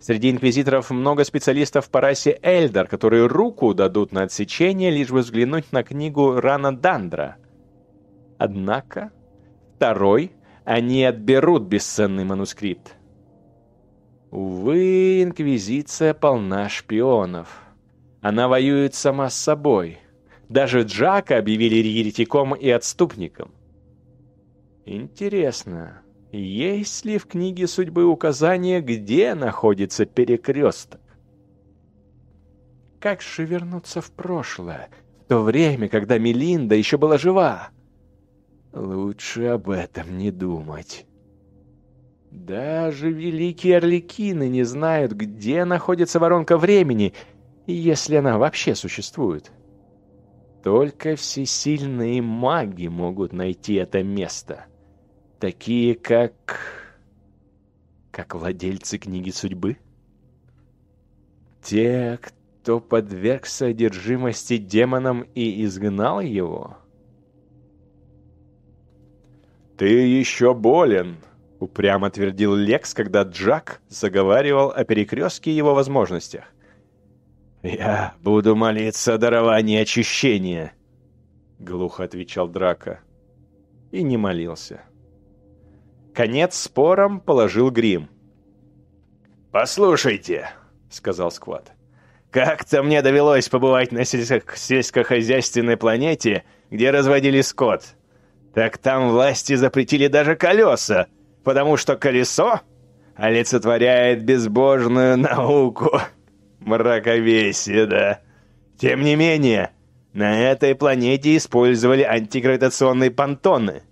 Среди инквизиторов много специалистов по расе Эльдар, которые руку дадут на отсечение, лишь бы взглянуть на книгу Рана Дандра. Однако, второй они отберут бесценный манускрипт. Увы, Инквизиция полна шпионов. Она воюет сама с собой. Даже Джака объявили еретиком и отступником. Интересно, есть ли в книге судьбы указание, где находится перекресток? Как же вернуться в прошлое, в то время, когда Мелинда еще была жива? Лучше об этом не думать. Даже великие орликины не знают, где находится воронка времени, если она вообще существует. Только всесильные маги могут найти это место — Такие, как... как владельцы книги судьбы? Те, кто подвергся одержимости демоном и изгнал его? «Ты еще болен!» Упрямо твердил Лекс, когда Джак заговаривал о перекрестке его возможностях. «Я буду молиться о даровании очищения», — глухо отвечал Драка. И не молился. Конец спором положил грим. «Послушайте», — сказал Скват, — «как-то мне довелось побывать на сельско сельскохозяйственной планете, где разводили скот. Так там власти запретили даже колеса, потому что колесо олицетворяет безбожную науку» мраковесие, да. Тем не менее, на этой планете использовали антигравитационные понтоны,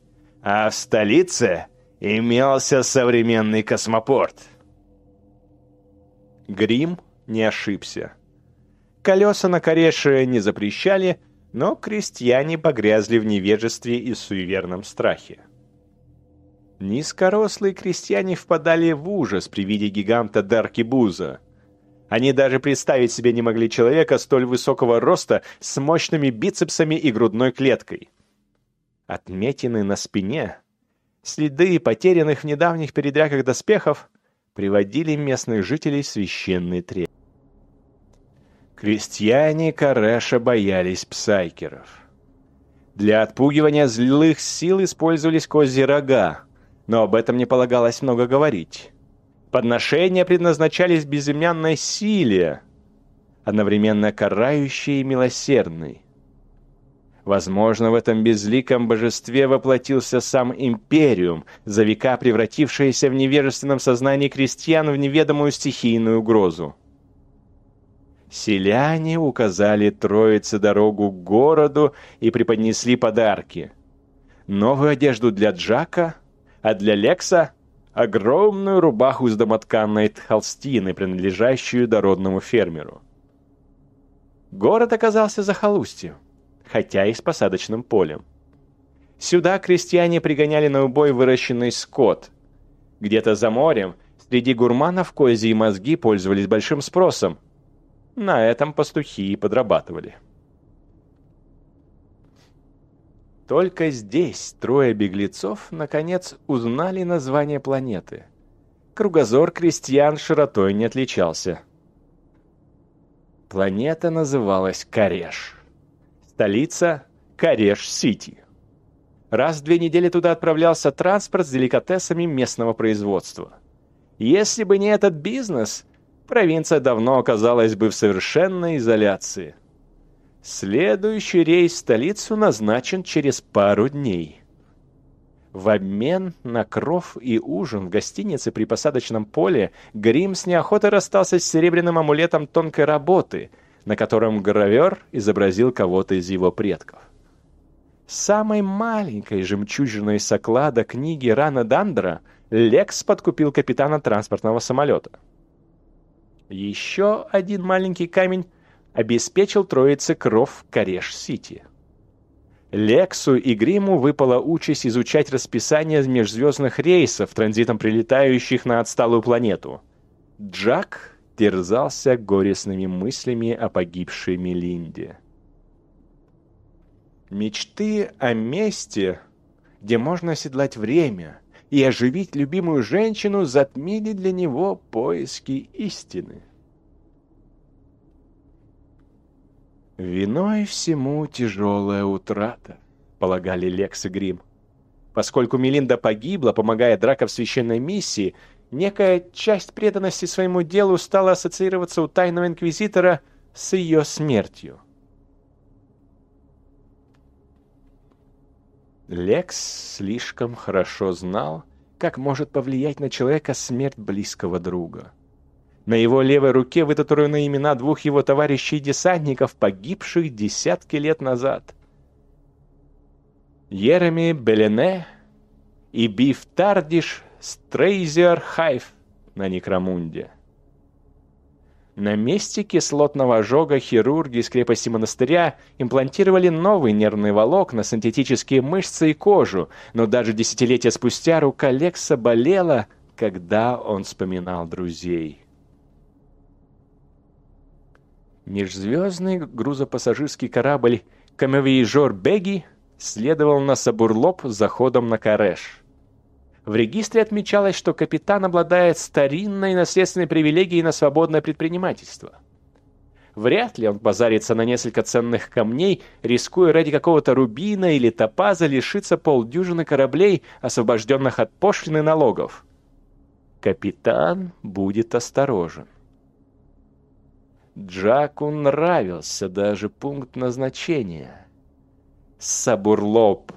а в столице имелся современный космопорт. Грим не ошибся. Колеса на Кореше не запрещали, но крестьяне погрязли в невежестве и суеверном страхе. Низкорослые крестьяне впадали в ужас при виде гиганта Даркибуза – они даже представить себе не могли человека столь высокого роста с мощными бицепсами и грудной клеткой. Отметины на спине, следы потерянных в недавних передрягах доспехов приводили местных жителей в священный трепет. Крестьяне Кареша боялись псайкеров. Для отпугивания злых сил использовались козьи рога, но об этом не полагалось много говорить. Подношения предназначались безымянной силе, одновременно карающей и милосердной. Возможно, в этом безликом божестве воплотился сам Империум, за века превратившийся в невежественном сознании крестьян в неведомую стихийную угрозу. Селяне указали троице дорогу к городу и преподнесли подарки. Новую одежду для Джака, а для Лекса огромную рубаху из домотканной холстины, принадлежащую дородному фермеру. Город оказался захолустью, хотя и с посадочным полем. Сюда крестьяне пригоняли на убой выращенный скот. Где-то за морем, среди гурманов козьи мозги пользовались большим спросом. На этом пастухи и подрабатывали. Только здесь трое беглецов наконец узнали название планеты. Кругозор крестьян широтой не отличался. Планета называлась Кареш. Столица – Кареш-Сити. Раз в две недели туда отправлялся транспорт с деликатесами местного производства. Если бы не этот бизнес, провинция давно оказалась бы в совершенной изоляции – Следующий рейс в столицу назначен через пару дней. В обмен на кров и ужин в гостинице при посадочном поле Грим с неохотой расстался с серебряным амулетом тонкой работы, на котором гравер изобразил кого-то из его предков. Самой маленькой жемчужиной с книги Рана Дандра Лекс подкупил капитана транспортного самолета. Еще один маленький камень обеспечил троице кров Кареш-Сити. Лексу и Гриму выпала участь изучать расписание межзвездных рейсов, транзитом прилетающих на отсталую планету. Джак терзался горестными мыслями о погибшей Мелинде. Мечты о месте, где можно оседлать время и оживить любимую женщину, затмили для него поиски истины. «Виной всему тяжелая утрата», — полагали Лекс и Грим. Поскольку Мелинда погибла, помогая Драко в священной миссии, некая часть преданности своему делу стала ассоциироваться у Тайного Инквизитора с ее смертью. Лекс слишком хорошо знал, как может повлиять на человека смерть близкого друга. На его левой руке вытатуированы имена двух его товарищей-десантников, погибших десятки лет назад. Ереми Белене и Биф Тардиш Стрейзер Хайф на Некромунде. На месте кислотного ожога хирурги из крепости монастыря имплантировали новые нервные волокна, синтетические мышцы и кожу, но даже десятилетия спустя рука Лекса болела, когда он вспоминал друзей. Межзвездный грузопассажирский корабль «Камевиежор Беги» следовал на Сабурлоп с заходом на Кареш. В регистре отмечалось, что капитан обладает старинной наследственной привилегией на свободное предпринимательство. Вряд ли он базарится на несколько ценных камней, рискуя ради какого-то рубина или топаза лишиться полдюжины кораблей, освобожденных от пошлины налогов. Капитан будет осторожен. Джаку нравился даже пункт назначения. Сабурлоп.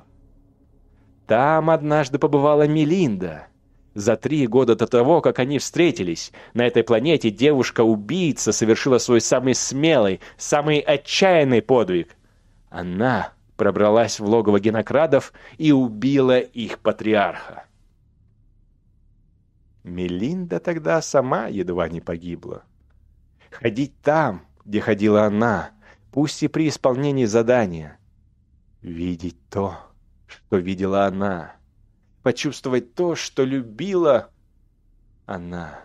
Там однажды побывала Мелинда. За три года до того, как они встретились, на этой планете девушка-убийца совершила свой самый смелый, самый отчаянный подвиг. Она пробралась в логово генокрадов и убила их патриарха. Мелинда тогда сама едва не погибла. Ходить там, где ходила она, пусть и при исполнении задания. Видеть то, что видела она. Почувствовать то, что любила она.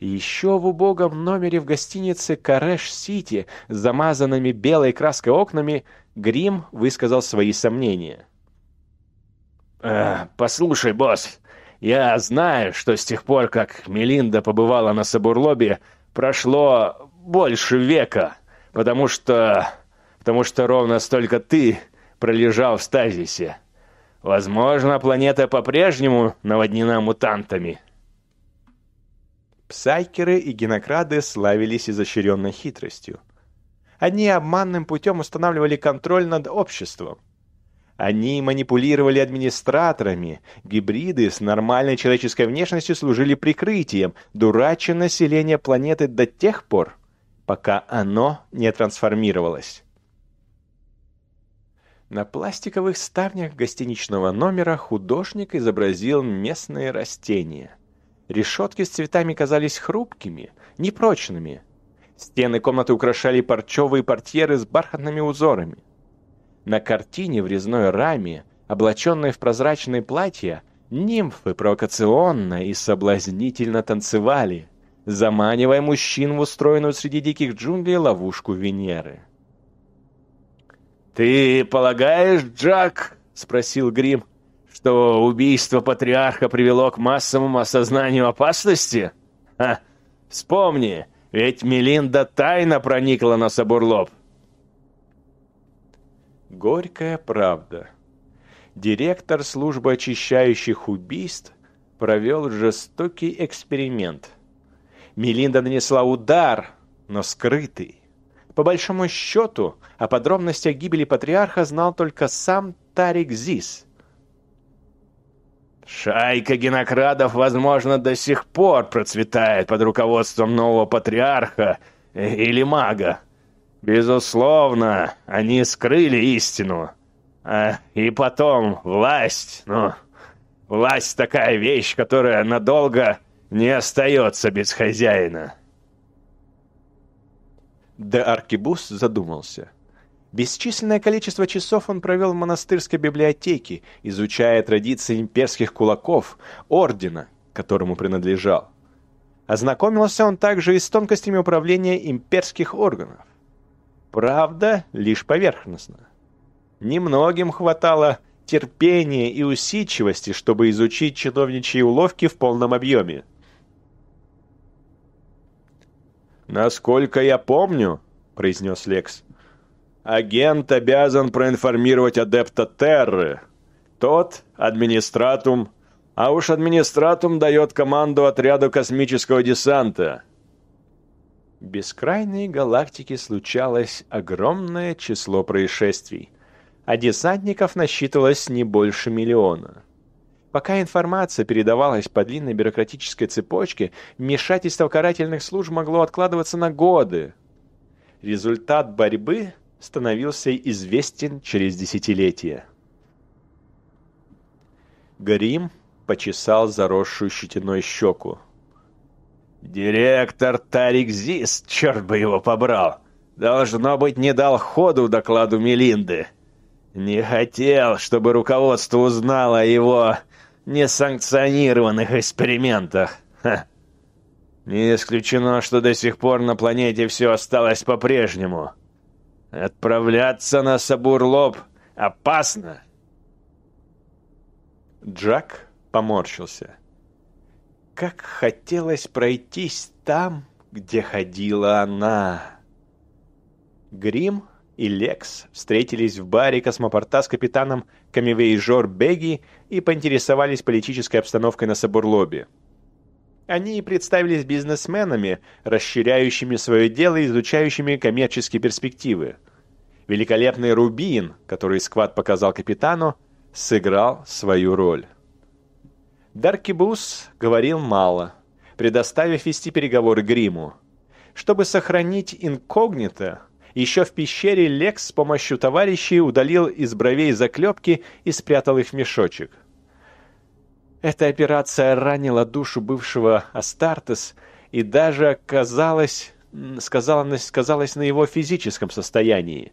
Еще в убогом номере в гостинице Кареш-Сити с замазанными белой краской окнами Грим высказал свои сомнения. «Э, «Послушай, босс, я знаю, что с тех пор, как Мелинда побывала на Сабурлобе, прошло больше века, потому что... потому что ровно столько ты пролежал в стазисе. Возможно, планета по-прежнему наводнена мутантами. Псайкеры и генокрады славились изощренной хитростью. Они обманным путем устанавливали контроль над обществом. Они манипулировали администраторами, гибриды с нормальной человеческой внешностью служили прикрытием, дурача население планеты до тех пор, пока оно не трансформировалось. На пластиковых ставнях гостиничного номера художник изобразил местные растения. Решетки с цветами казались хрупкими, непрочными. Стены комнаты украшали парчевые портьеры с бархатными узорами. На картине в резной раме, облаченной в прозрачные платья, нимфы провокационно и соблазнительно танцевали, заманивая мужчин в устроенную среди диких джунглей ловушку Венеры. «Ты полагаешь, Джак, — спросил Грим, — что убийство патриарха привело к массовому осознанию опасности? Ха, вспомни, ведь Мелинда тайно проникла на Сабурлоб». Горькая правда. Директор службы очищающих убийств провел жестокий эксперимент. Мелинда нанесла удар, но скрытый. По большому счету, о подробностях гибели патриарха знал только сам Тарик Зис. Шайка генокрадов, возможно, до сих пор процветает под руководством нового патриарха или мага. Безусловно, они скрыли истину. А, и потом, власть, ну, власть такая вещь, которая надолго не остается без хозяина. Де Аркибус задумался. Бесчисленное количество часов он провел в монастырской библиотеке, изучая традиции имперских кулаков, ордена, которому принадлежал. Ознакомился он также и с тонкостями управления имперских органов. Правда, лишь поверхностно. Немногим хватало терпения и усидчивости, чтобы изучить чиновничьи уловки в полном объеме. «Насколько я помню», — произнес Лекс, — «агент обязан проинформировать адепта Терры. Тот — администратум, а уж администратум дает команду отряду космического десанта». В бескрайней галактике случалось огромное число происшествий, а десантников насчитывалось не больше миллиона. Пока информация передавалась по длинной бюрократической цепочке, вмешательство карательных служб могло откладываться на годы. Результат борьбы становился известен через десятилетия. Грим почесал заросшую щетиной щеку. «Директор Тарик Зис, черт бы его побрал! Должно быть, не дал ходу докладу Мелинды. Не хотел, чтобы руководство узнало о его несанкционированных экспериментах. Ха. Не исключено, что до сих пор на планете все осталось по-прежнему. Отправляться на Сабурлоб опасно. Джак поморщился. Как хотелось пройтись там, где ходила она. Грим и Лекс встретились в баре космопорта с капитаном Камевейжор Беги и поинтересовались политической обстановкой на Сабурлобе. Они представились бизнесменами, расширяющими свое дело и изучающими коммерческие перспективы. Великолепный Рубин, который Сквад показал капитану, сыграл свою роль. Даркибус говорил мало, предоставив вести переговоры Гриму. Чтобы сохранить инкогнито, еще в пещере Лекс с помощью товарищей удалил из бровей заклепки и спрятал их в мешочек. Эта операция ранила душу бывшего Астартес и даже оказалась, сказалась, сказалась на его физическом состоянии.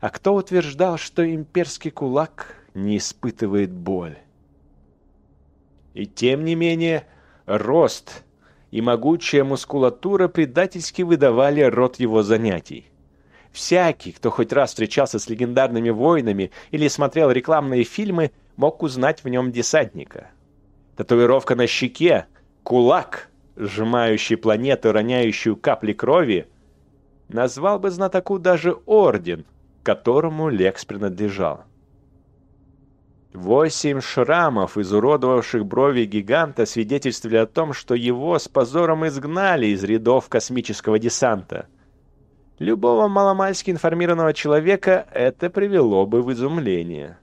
А кто утверждал, что имперский кулак не испытывает боль? И тем не менее, рост и могучая мускулатура предательски выдавали род его занятий. Всякий, кто хоть раз встречался с легендарными воинами или смотрел рекламные фильмы, мог узнать в нем десантника. Татуировка на щеке, кулак, сжимающий планету, роняющую капли крови, назвал бы знатоку даже орден, которому Лекс принадлежал. Восемь шрамов, изуродовавших брови гиганта, свидетельствовали о том, что его с позором изгнали из рядов космического десанта. Любого маломальски информированного человека это привело бы в изумление.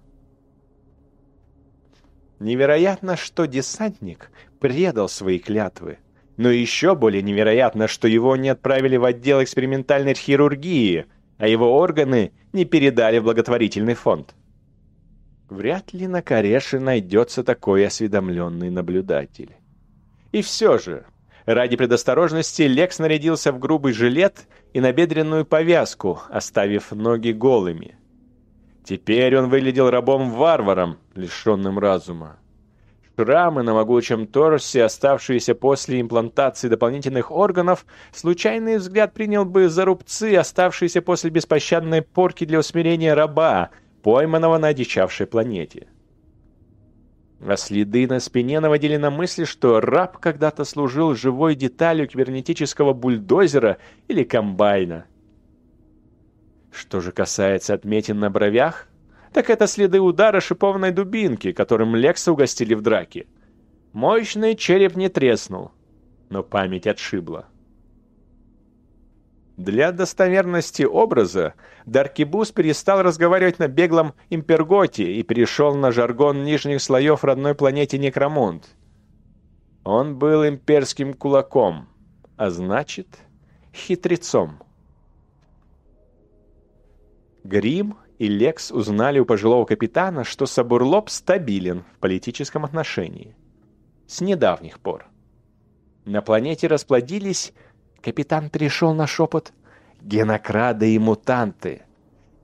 Невероятно, что десантник предал свои клятвы. Но еще более невероятно, что его не отправили в отдел экспериментальной хирургии, а его органы не передали в благотворительный фонд. Вряд ли на Кареше найдется такой осведомленный наблюдатель. И все же, ради предосторожности, Лекс нарядился в грубый жилет и набедренную повязку, оставив ноги голыми. Теперь он выглядел рабом-варваром, лишенным разума. Шрамы на могучем торсе, оставшиеся после имплантации дополнительных органов, случайный взгляд принял бы за рубцы, оставшиеся после беспощадной порки для усмирения раба — пойманного на одичавшей планете. А следы на спине наводили на мысли, что раб когда-то служил живой деталью кибернетического бульдозера или комбайна. Что же касается отметин на бровях, так это следы удара шипованной дубинки, которым Лекса угостили в драке. Мощный череп не треснул, но память отшибла. Для достоверности образа Даркибус перестал разговаривать на беглом имперготе и перешел на жаргон нижних слоев родной планете Некромонт. Он был имперским кулаком, а значит, хитрецом. Грим и Лекс узнали у пожилого капитана, что Сабурлоп стабилен в политическом отношении. С недавних пор. На планете расплодились Капитан перешел на шепот «Генокрады и мутанты».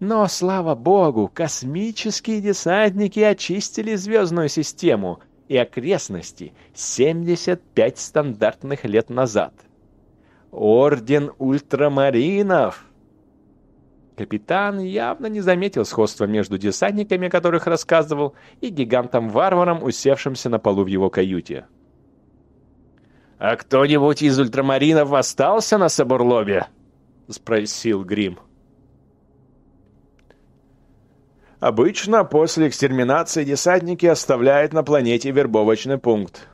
Но, слава богу, космические десантники очистили звездную систему и окрестности 75 стандартных лет назад. Орден ультрамаринов! Капитан явно не заметил сходства между десантниками, о которых рассказывал, и гигантом-варваром, усевшимся на полу в его каюте. «А кто-нибудь из ультрамаринов остался на Сабурлобе?» — спросил Грим. Обычно после экстерминации десантники оставляют на планете вербовочный пункт.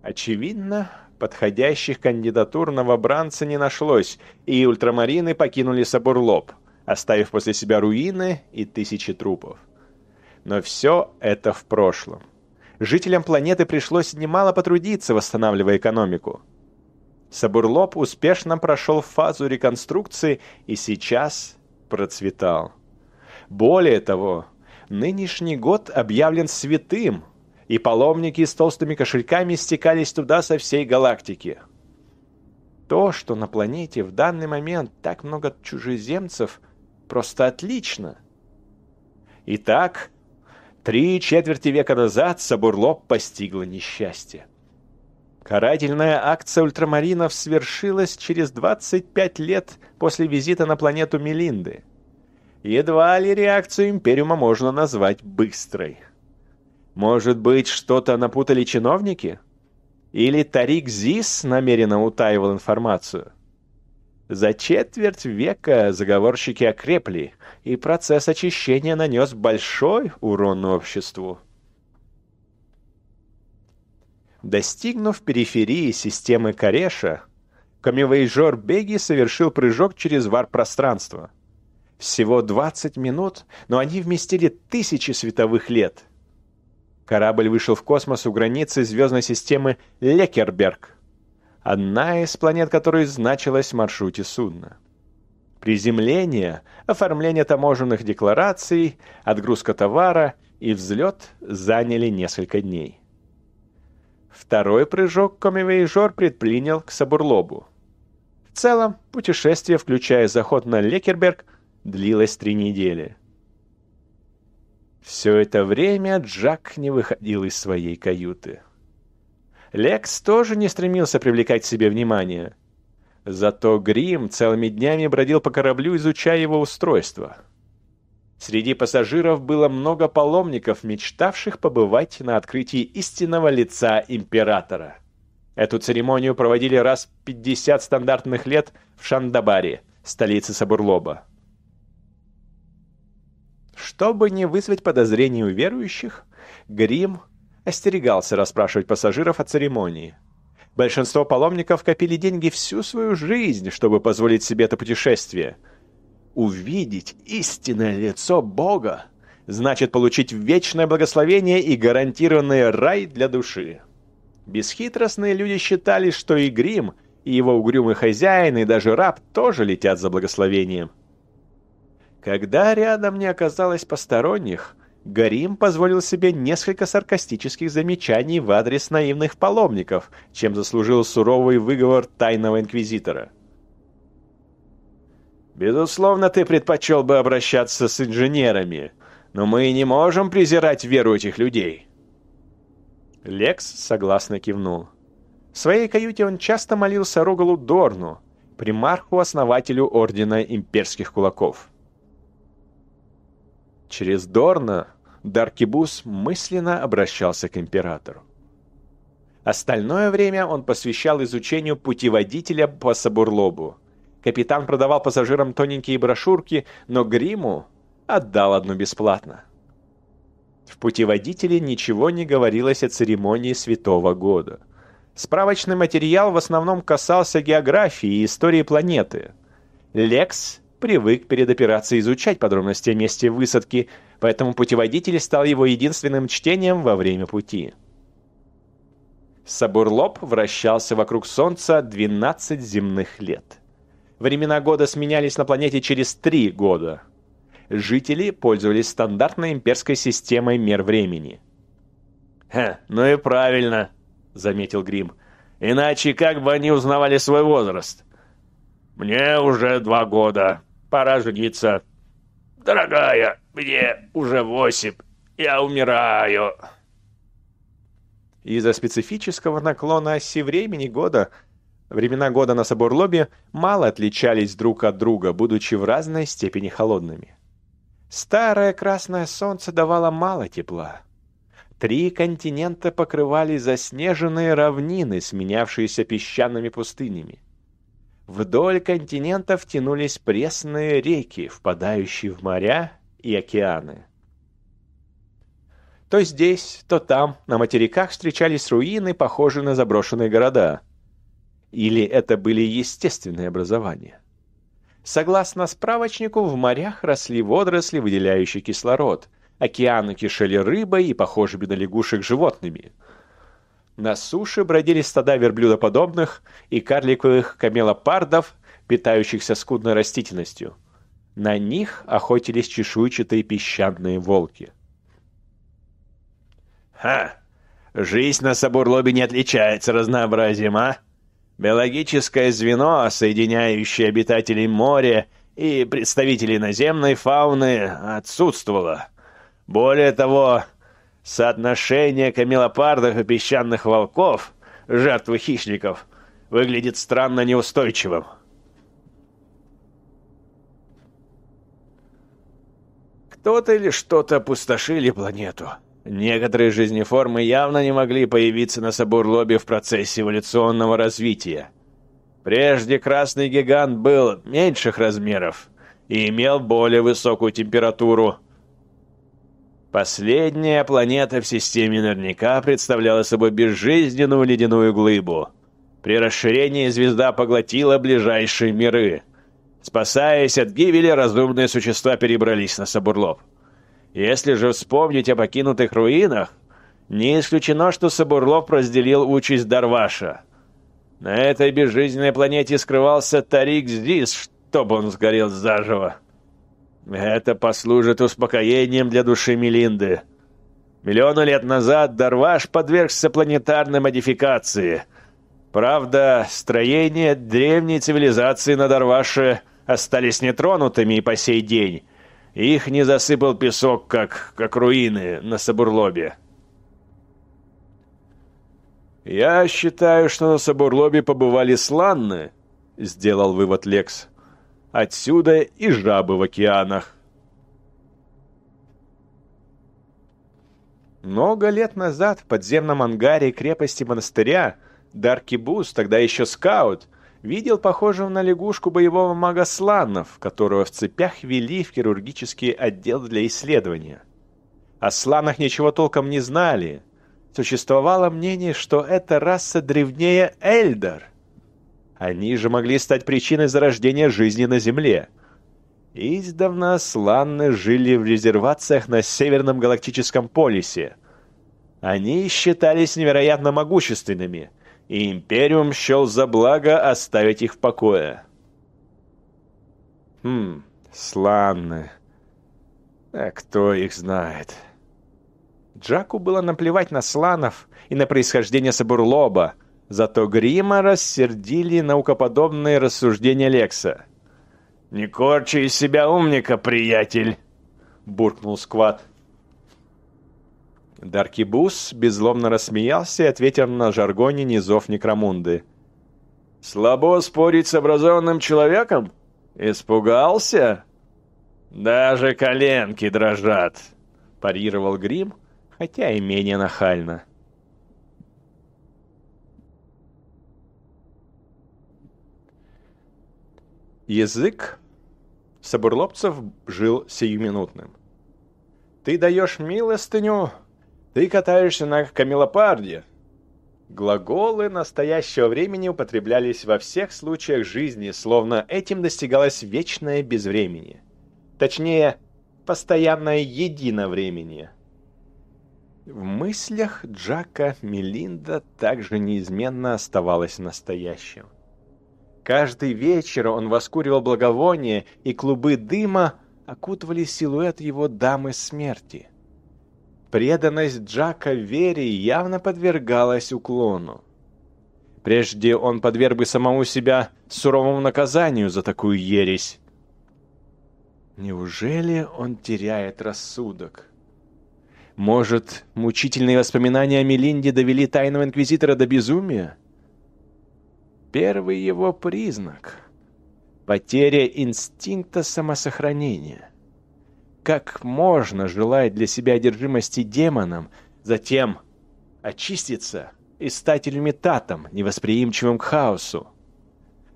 Очевидно, подходящих кандидатур новобранца не нашлось, и ультрамарины покинули Сабурлоб, оставив после себя руины и тысячи трупов. Но все это в прошлом жителям планеты пришлось немало потрудиться, восстанавливая экономику. Сабурлоп успешно прошел фазу реконструкции и сейчас процветал. Более того, нынешний год объявлен святым, и паломники с толстыми кошельками стекались туда со всей галактики. То, что на планете в данный момент так много чужеземцев, просто отлично. Итак, Три четверти века назад Сабурлоп постигло несчастье. Карательная акция ультрамаринов свершилась через 25 лет после визита на планету Мелинды. Едва ли реакцию Империума можно назвать быстрой. Может быть, что-то напутали чиновники? Или Тарик Зис намеренно утаивал информацию? За четверть века заговорщики окрепли, и процесс очищения нанес большой урон обществу. Достигнув периферии системы Кареша, камевейжор Беги совершил прыжок через вар-пространство. Всего 20 минут, но они вместили тысячи световых лет. Корабль вышел в космос у границы звездной системы Лекерберг, одна из планет которой значилась в маршруте судна. Приземление, оформление таможенных деклараций, отгрузка товара и взлет заняли несколько дней. Второй прыжок Комивейжор предпринял к Сабурлобу. В целом, путешествие, включая заход на Лекерберг, длилось три недели. Все это время Джак не выходил из своей каюты. Лекс тоже не стремился привлекать к себе внимание. Зато Грим целыми днями бродил по кораблю, изучая его устройство — Среди пассажиров было много паломников, мечтавших побывать на открытии истинного лица императора. Эту церемонию проводили раз в 50 стандартных лет в Шандабаре, столице Сабурлоба. Чтобы не вызвать подозрений у верующих, Грим остерегался расспрашивать пассажиров о церемонии. Большинство паломников копили деньги всю свою жизнь, чтобы позволить себе это путешествие – Увидеть истинное лицо Бога значит получить вечное благословение и гарантированный рай для души. Бесхитростные люди считали, что и Грим, и его угрюмый хозяин, и даже раб тоже летят за благословением. Когда рядом не оказалось посторонних, Гарим позволил себе несколько саркастических замечаний в адрес наивных паломников, чем заслужил суровый выговор тайного инквизитора – Безусловно, ты предпочел бы обращаться с инженерами, но мы не можем презирать веру этих людей. Лекс согласно кивнул. В своей каюте он часто молился Рогалу Дорну, примарху-основателю Ордена Имперских Кулаков. Через Дорна Даркибус мысленно обращался к императору. Остальное время он посвящал изучению путеводителя по Сабурлобу – Капитан продавал пассажирам тоненькие брошюрки, но гриму отдал одну бесплатно. В путеводителе ничего не говорилось о церемонии Святого Года. Справочный материал в основном касался географии и истории планеты. Лекс привык перед операцией изучать подробности о месте высадки, поэтому путеводитель стал его единственным чтением во время пути. Сабурлоп вращался вокруг Солнца 12 земных лет. Времена года сменялись на планете через три года. Жители пользовались стандартной имперской системой мер времени. «Ха, ну и правильно», — заметил Грим. «Иначе как бы они узнавали свой возраст?» «Мне уже два года. Пора жениться». «Дорогая, мне уже восемь. Я умираю». Из-за специфического наклона оси времени года — Времена года на Соборлобе мало отличались друг от друга, будучи в разной степени холодными. Старое красное солнце давало мало тепла. Три континента покрывали заснеженные равнины, сменявшиеся песчаными пустынями. Вдоль континентов тянулись пресные реки, впадающие в моря и океаны. То здесь, то там, на материках встречались руины, похожие на заброшенные города – или это были естественные образования? Согласно справочнику, в морях росли водоросли, выделяющие кислород. Океаны кишели рыбой и похожими на лягушек животными. На суше бродили стада верблюдоподобных и карликовых камелопардов, питающихся скудной растительностью. На них охотились чешуйчатые песчаные волки. «Ха! Жизнь на Сабурлобе не отличается разнообразием, а?» Биологическое звено, соединяющее обитателей моря и представителей наземной фауны, отсутствовало. Более того, соотношение камелопардов и песчаных волков, жертвы хищников, выглядит странно неустойчивым. Кто-то или что-то опустошили планету. Некоторые жизнеформы явно не могли появиться на Сабурлобе в процессе эволюционного развития. Прежде красный гигант был меньших размеров и имел более высокую температуру. Последняя планета в системе наверняка представляла собой безжизненную ледяную глыбу. При расширении звезда поглотила ближайшие миры. Спасаясь от гибели, разумные существа перебрались на Сабурлоб. Если же вспомнить о покинутых руинах, не исключено, что Сабурлов разделил участь Дарваша. На этой безжизненной планете скрывался Тарик Здис, чтобы он сгорел заживо. Это послужит успокоением для души Мелинды. Миллионы лет назад Дарваш подвергся планетарной модификации. Правда, строения древней цивилизации на Дарваше остались нетронутыми и по сей день, их не засыпал песок, как, как руины на Сабурлобе. «Я считаю, что на Сабурлобе побывали сланны», — сделал вывод Лекс. «Отсюда и жабы в океанах». Много лет назад в подземном ангаре крепости монастыря Даркибус, тогда еще скаут, — видел похожего на лягушку боевого мага Сланов, которого в цепях вели в хирургический отдел для исследования. О Сланах ничего толком не знали. Существовало мнение, что эта раса древнее Эльдар. Они же могли стать причиной зарождения жизни на Земле. Издавна Сланны жили в резервациях на Северном Галактическом Полюсе. Они считались невероятно могущественными – и Империум счел за благо оставить их в покое. Хм, сланны. А кто их знает? Джаку было наплевать на сланов и на происхождение Сабурлоба, зато Грима рассердили наукоподобные рассуждения Лекса. «Не корчи из себя умника, приятель!» — буркнул Скват. Даркибус беззлобно рассмеялся и ответил на жаргоне низов Некромунды. «Слабо спорить с образованным человеком? Испугался?» «Даже коленки дрожат», — парировал Грим, хотя и менее нахально. Язык Сабурлопцев жил сиюминутным. «Ты даешь милостыню, ты катаешься на камелопарде. Глаголы настоящего времени употреблялись во всех случаях жизни, словно этим достигалось вечное безвремени. Точнее, постоянное единовремение. В мыслях Джака Мелинда также неизменно оставалась настоящим. Каждый вечер он воскуривал благовоние, и клубы дыма окутывали силуэт его дамы смерти. Преданность Джака Вере явно подвергалась уклону. Прежде он подверг бы самому себя суровому наказанию за такую ересь. Неужели он теряет рассудок? Может, мучительные воспоминания о Мелинде довели тайного инквизитора до безумия? Первый его признак — потеря инстинкта самосохранения. Как можно желать для себя одержимости демоном, затем очиститься и стать иллюмитатом, невосприимчивым к хаосу?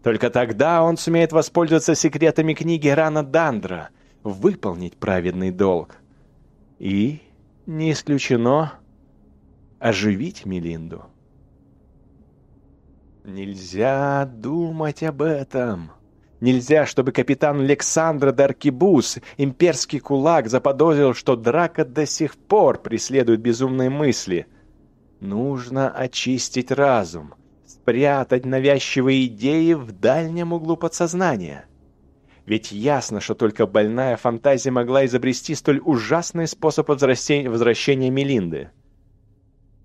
Только тогда он сумеет воспользоваться секретами книги Рана Дандра, выполнить праведный долг. И, не исключено, оживить Мелинду. Нельзя думать об этом. Нельзя, чтобы капитан Александра Даркибус, имперский кулак, заподозрил, что драка до сих пор преследует безумные мысли. Нужно очистить разум, спрятать навязчивые идеи в дальнем углу подсознания. Ведь ясно, что только больная фантазия могла изобрести столь ужасный способ возвращения Мелинды.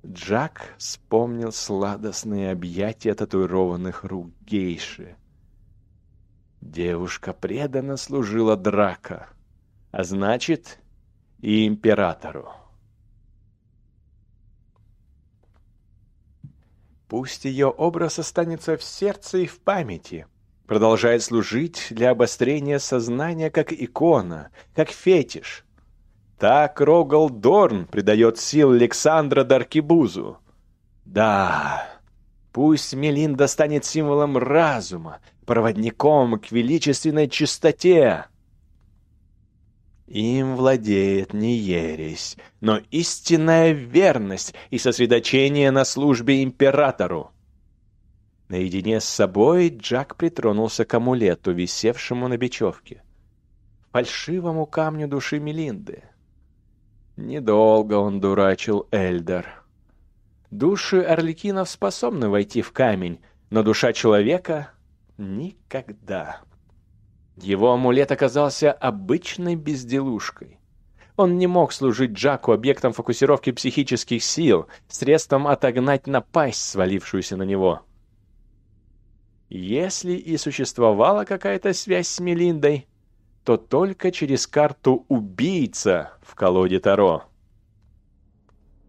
Джак вспомнил сладостные объятия татуированных рук гейши. Девушка преданно служила Драка, а значит и императору. Пусть ее образ останется в сердце и в памяти, продолжает служить для обострения сознания как икона, как фетиш. Так Рогал Дорн придает сил Александра Даркибузу. Да, пусть Мелинда станет символом разума, проводником к величественной чистоте. Им владеет не ересь, но истинная верность и сосредоточение на службе императору. Наедине с собой Джак притронулся к амулету, висевшему на бечевке. Фальшивому камню души Мелинды. Недолго он дурачил Эльдер. Души орликинов способны войти в камень, но душа человека — никогда. Его амулет оказался обычной безделушкой. Он не мог служить Джаку объектом фокусировки психических сил, средством отогнать напасть, свалившуюся на него. Если и существовала какая-то связь с Мелиндой, то только через карту «Убийца» в колоде Таро.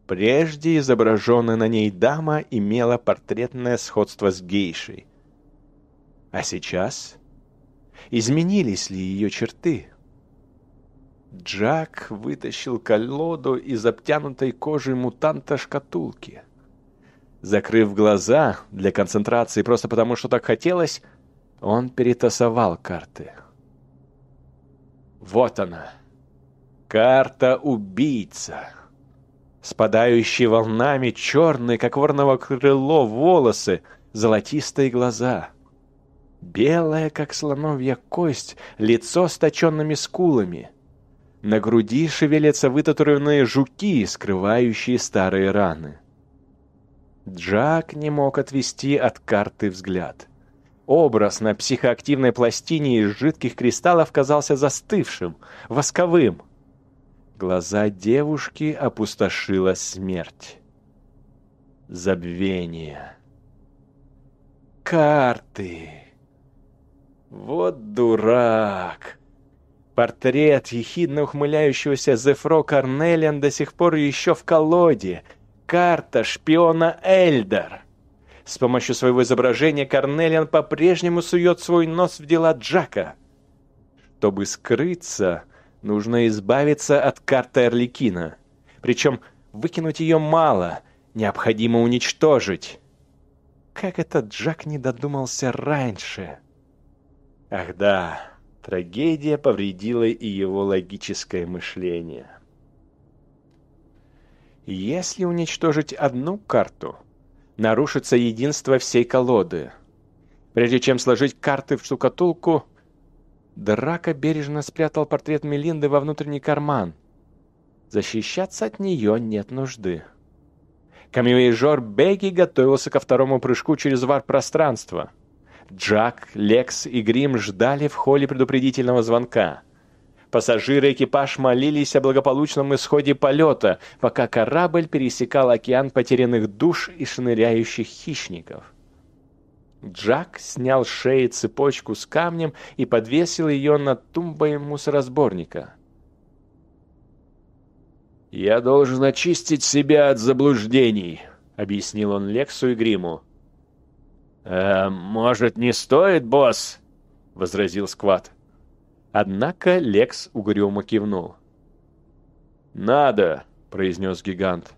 Прежде изображенная на ней дама имела портретное сходство с гейшей. А сейчас изменились ли ее черты? Джак вытащил колоду из обтянутой кожей мутанта шкатулки. Закрыв глаза для концентрации просто потому, что так хотелось, он перетасовал карты. Вот она. Карта убийца. Спадающие волнами черные, как ворного крыло, волосы, золотистые глаза. Белая, как слоновья кость, лицо с точенными скулами. На груди шевелятся вытатурированные жуки, скрывающие старые раны. Джак не мог отвести от карты взгляд. Образ на психоактивной пластине из жидких кристаллов казался застывшим, восковым. Глаза девушки опустошила смерть. Забвение. Карты. Вот дурак. Портрет ехидно ухмыляющегося Зефро Корнелиан до сих пор еще в колоде. Карта шпиона Эльдар. С помощью своего изображения Корнелиан по-прежнему сует свой нос в дела Джака. Чтобы скрыться, нужно избавиться от карты Орликина. Причем выкинуть ее мало, необходимо уничтожить. Как этот Джак не додумался раньше? Ах да, трагедия повредила и его логическое мышление. Если уничтожить одну карту — нарушится единство всей колоды. Прежде чем сложить карты в штукатулку, Драка бережно спрятал портрет Мелинды во внутренний карман. Защищаться от нее нет нужды. Камевейжор Бегги готовился ко второму прыжку через варп-пространство. Джак, Лекс и Грим ждали в холле предупредительного звонка. Пассажиры и экипаж молились о благополучном исходе полета, пока корабль пересекал океан потерянных душ и шныряющих хищников. Джак снял с шеи цепочку с камнем и подвесил ее над тумбой мусоросборника. «Я должен очистить себя от заблуждений», — объяснил он Лексу и Гриму. «Э, «Может, не стоит, босс?» — возразил Скват. Однако Лекс угрюмо кивнул. «Надо», — произнес гигант.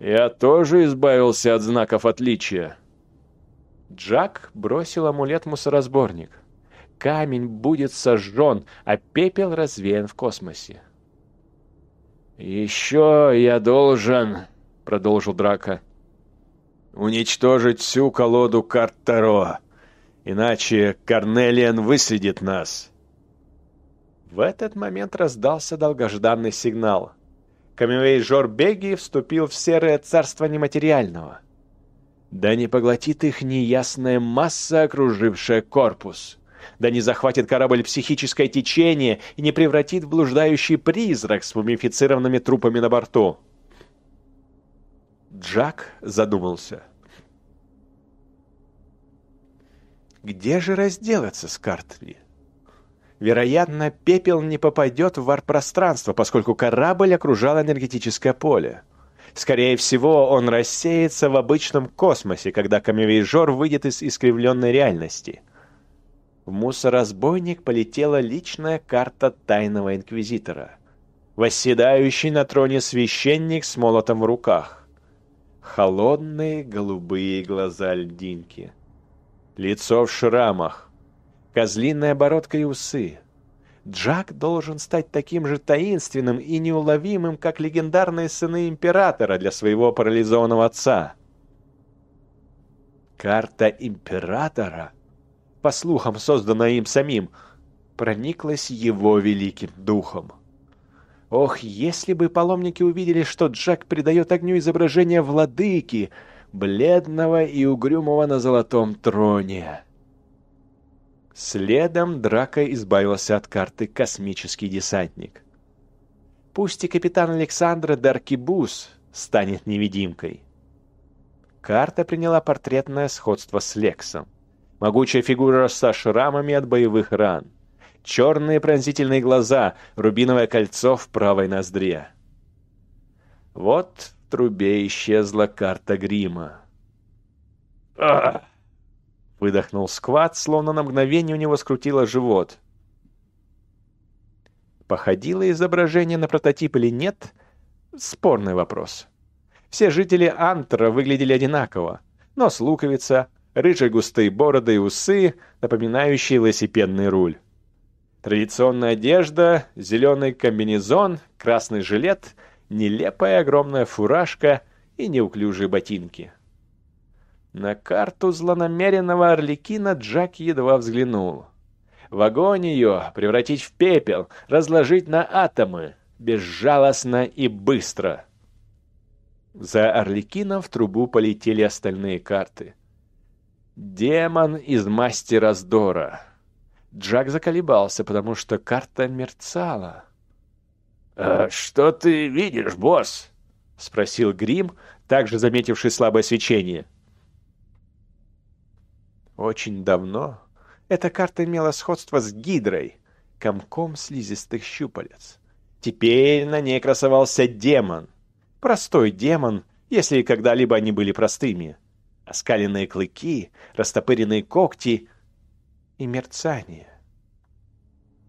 «Я тоже избавился от знаков отличия». Джак бросил амулет мусоросборник. Камень будет сожжен, а пепел развеян в космосе. «Еще я должен», — продолжил Драка, — «уничтожить всю колоду карт Таро, иначе Корнелиан выследит нас». В этот момент раздался долгожданный сигнал. Камевей Жорбеги вступил в серое царство нематериального. Да не поглотит их неясная масса, окружившая корпус. Да не захватит корабль психическое течение и не превратит в блуждающий призрак с мумифицированными трупами на борту. Джак задумался. Где же разделаться с картами? Вероятно, пепел не попадет в варп-пространство, поскольку корабль окружал энергетическое поле. Скорее всего, он рассеется в обычном космосе, когда камевейжор выйдет из искривленной реальности. В мусоросбойник полетела личная карта Тайного Инквизитора. восседающий на троне священник с молотом в руках. Холодные голубые глаза льдинки. Лицо в шрамах. Козлиная бородка и усы. Джак должен стать таким же таинственным и неуловимым, как легендарные сыны Императора для своего парализованного отца. Карта Императора, по слухам, созданная им самим, прониклась его великим духом. Ох, если бы паломники увидели, что Джак придает огню изображение владыки, бледного и угрюмого на золотом троне. Следом Драко избавился от карты «Космический десантник». Пусть и капитан Александра Даркибус станет невидимкой. Карта приняла портретное сходство с Лексом. Могучая фигура со шрамами от боевых ран. Черные пронзительные глаза, рубиновое кольцо в правой ноздре. Вот в трубе исчезла карта грима. «Ах!» Выдохнул скват, словно на мгновение у него скрутило живот. Походило изображение на прототип или нет? Спорный вопрос. Все жители Антера выглядели одинаково. Нос луковица, рыжие густые бороды и усы, напоминающие велосипедный руль. Традиционная одежда, зеленый комбинезон, красный жилет, нелепая огромная фуражка и неуклюжие ботинки. На карту злонамеренного Орликина Джак едва взглянул. В огонь ее превратить в пепел, разложить на атомы, безжалостно и быстро. За Орликином в трубу полетели остальные карты. Демон из масти раздора. Джак заколебался, потому что карта мерцала. «А что ты видишь, босс?» — спросил Грим, также заметивший слабое свечение. Очень давно эта карта имела сходство с гидрой, комком слизистых щупалец. Теперь на ней красовался демон. Простой демон, если когда-либо они были простыми. Оскаленные клыки, растопыренные когти и мерцание.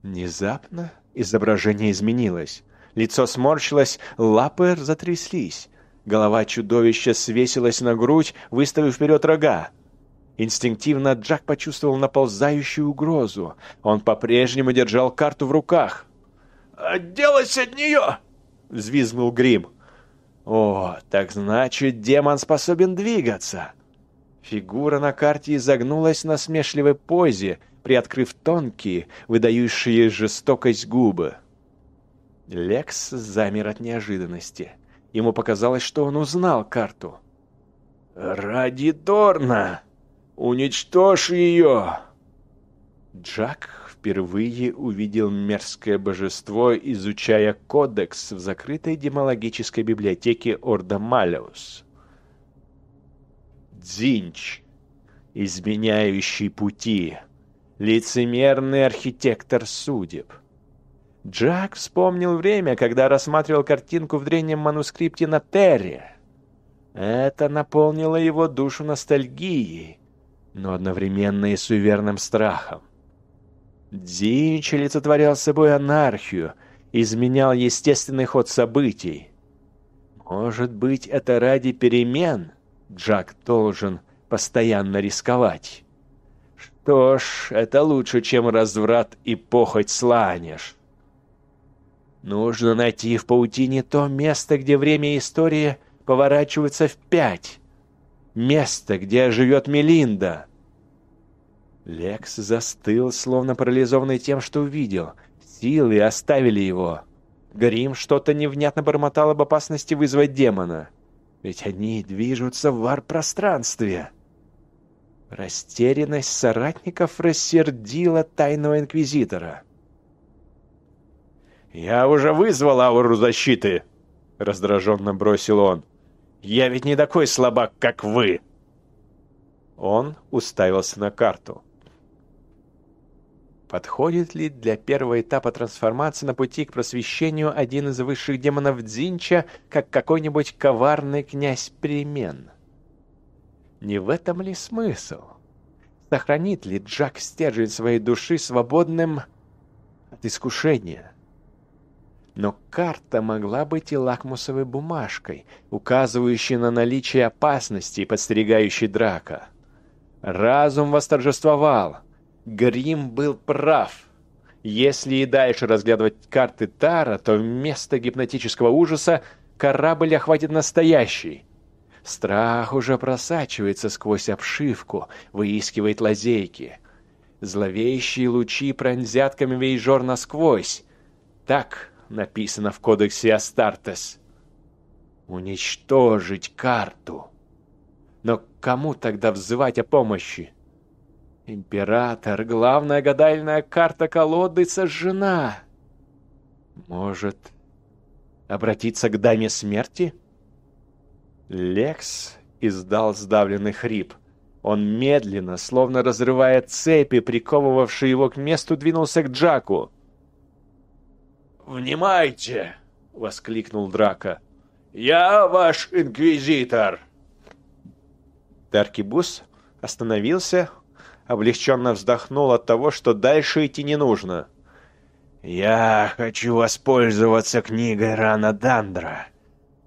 Внезапно изображение изменилось. Лицо сморщилось, лапы затряслись. Голова чудовища свесилась на грудь, выставив вперед рога. Инстинктивно Джак почувствовал наползающую угрозу. Он по-прежнему держал карту в руках. «Отделайся от нее!» — взвизгнул Грим. «О, так значит, демон способен двигаться!» Фигура на карте изогнулась на смешливой позе, приоткрыв тонкие, выдающие жестокость губы. Лекс замер от неожиданности. Ему показалось, что он узнал карту. «Ради Торна!» Уничтожь ее!» Джак впервые увидел мерзкое божество, изучая кодекс в закрытой демологической библиотеке Орда Малеус. Дзинч, изменяющий пути, лицемерный архитектор судеб. Джак вспомнил время, когда рассматривал картинку в древнем манускрипте на Терре. Это наполнило его душу ностальгией, но одновременно и суеверным страхом. Динч олицетворял собой анархию, изменял естественный ход событий. Может быть, это ради перемен Джак должен постоянно рисковать. Что ж, это лучше, чем разврат и похоть сланешь. Нужно найти в паутине то место, где время и история поворачиваются впять место, где живет Мелинда. Лекс застыл, словно парализованный тем, что увидел. Силы оставили его. Грим что-то невнятно бормотал об опасности вызвать демона. Ведь они движутся в вар-пространстве. Растерянность соратников рассердила тайного инквизитора. «Я уже вызвал ауру защиты!» — раздраженно бросил он. Я ведь не такой слабак, как вы!» Он уставился на карту. Подходит ли для первого этапа трансформации на пути к просвещению один из высших демонов Дзинча, как какой-нибудь коварный князь перемен? Не в этом ли смысл? Сохранит ли Джак стержень своей души свободным от искушения? Но карта могла быть и лакмусовой бумажкой, указывающей на наличие опасности, подстерегающей драка. Разум восторжествовал. Грим был прав. Если и дальше разглядывать карты Тара, то вместо гипнотического ужаса корабль охватит настоящий. Страх уже просачивается сквозь обшивку, выискивает лазейки. Зловещие лучи пронзят камевейжор насквозь. Так написано в кодексе Астартес. Уничтожить карту. Но кому тогда взывать о помощи? Император, главная гадальная карта колоды сожжена. Может, обратиться к даме смерти? Лекс издал сдавленный хрип. Он медленно, словно разрывая цепи, приковывавшие его к месту, двинулся к Джаку. «Внимайте!» — воскликнул Драка. «Я ваш инквизитор!» Даркибус остановился, облегченно вздохнул от того, что дальше идти не нужно. «Я хочу воспользоваться книгой Рана Дандра.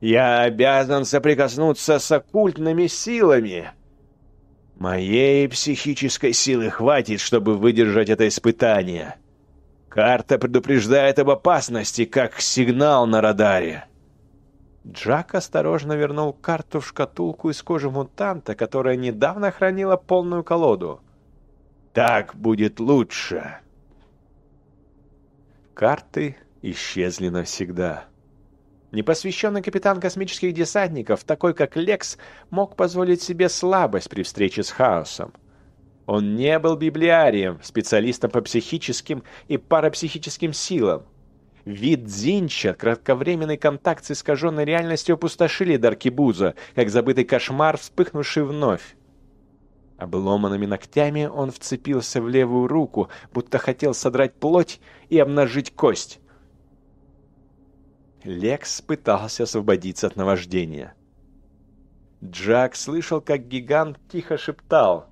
Я обязан соприкоснуться с оккультными силами. Моей психической силы хватит, чтобы выдержать это испытание. Карта предупреждает об опасности, как сигнал на радаре». Джак осторожно вернул карту в шкатулку из кожи мутанта, которая недавно хранила полную колоду. Так будет лучше. Карты исчезли навсегда. Непосвященный капитан космических десантников, такой как Лекс, мог позволить себе слабость при встрече с хаосом. Он не был библиарием, специалистом по психическим и парапсихическим силам. Вид Дзинча, кратковременный контакт с искаженной реальностью опустошили Даркибуза, как забытый кошмар, вспыхнувший вновь. Обломанными ногтями он вцепился в левую руку, будто хотел содрать плоть и обнажить кость. Лекс пытался освободиться от наваждения. Джак слышал, как гигант тихо шептал.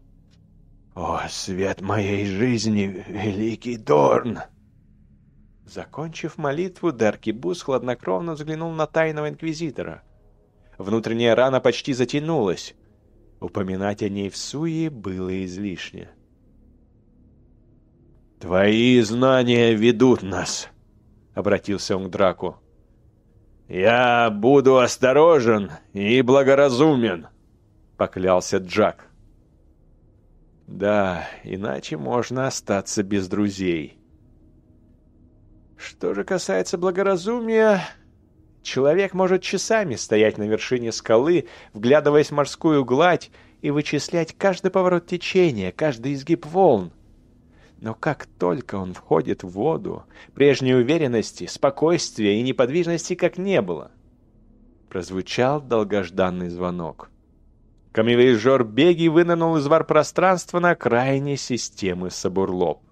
«О, свет моей жизни, великий Дорн!» Закончив молитву, Даркибус хладнокровно взглянул на тайного инквизитора. Внутренняя рана почти затянулась. Упоминать о ней в суе было излишне. «Твои знания ведут нас», — обратился он к Драку. «Я буду осторожен и благоразумен», — поклялся Джак. «Да, иначе можно остаться без друзей». Что же касается благоразумия, Человек может часами стоять на вершине скалы, вглядываясь в морскую гладь и вычислять каждый поворот течения, каждый изгиб волн. Но как только он входит в воду, прежней уверенности, спокойствия и неподвижности как не было. Прозвучал долгожданный звонок. Камевейжор Беги вынырнул из вар пространства на окраине системы Сабурлоп.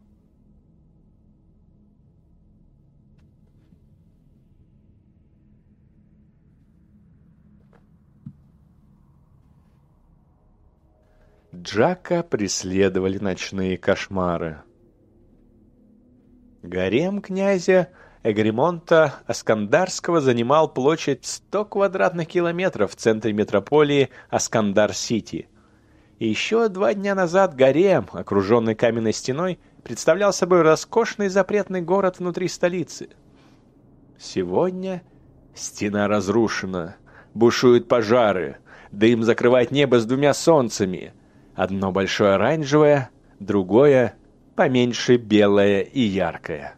Джака преследовали ночные кошмары. Гарем князя Эгремонта Аскандарского занимал площадь 100 квадратных километров в центре метрополии Аскандар-Сити. И еще два дня назад гарем, окруженный каменной стеной, представлял собой роскошный запретный город внутри столицы. Сегодня стена разрушена, бушуют пожары, дым закрывает небо с двумя солнцами — Одно большое оранжевое, другое поменьше белое и яркое.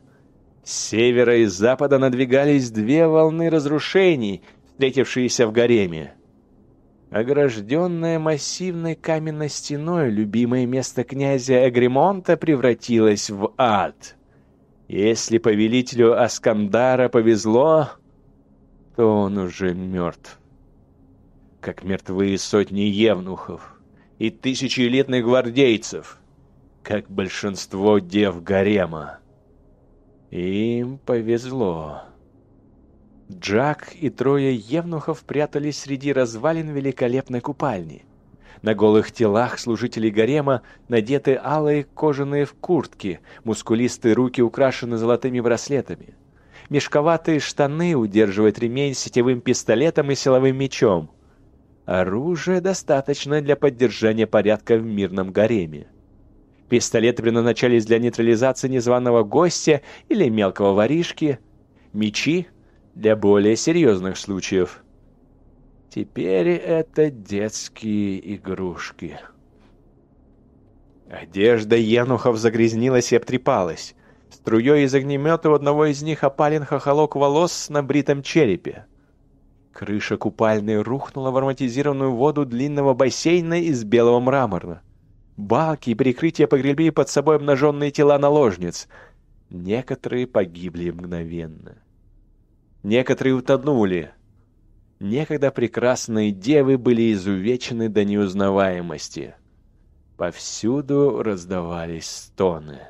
С севера и запада надвигались две волны разрушений, встретившиеся в гареме. Огражденное массивной каменной стеной, любимое место князя Эгремонта превратилось в ад. Если повелителю Аскандара повезло, то он уже мертв. Как мертвые сотни евнухов и тысячелетных гвардейцев, как большинство дев гарема. Им повезло. Джак и трое евнухов прятались среди развалин великолепной купальни. На голых телах служителей гарема надеты алые кожаные куртки, мускулистые руки украшены золотыми браслетами. мешковатые штаны удерживает ремень сетевым пистолетом и силовым мечом. Оружие достаточно для поддержания порядка в мирном гареме. Пистолеты предназначались для нейтрализации незваного гостя или мелкого воришки. Мечи — для более серьезных случаев. Теперь это детские игрушки. Одежда Енухов загрязнилась и обтрепалась. Струей из огнемета у одного из них опален хохолок волос на бритом черепе. Крыша купальной рухнула в ароматизированную воду длинного бассейна из белого мрамора. Балки и прикрытия погребли под собой обнаженные тела наложниц. Некоторые погибли мгновенно. Некоторые утонули. Некогда прекрасные девы были изувечены до неузнаваемости. Повсюду раздавались стоны.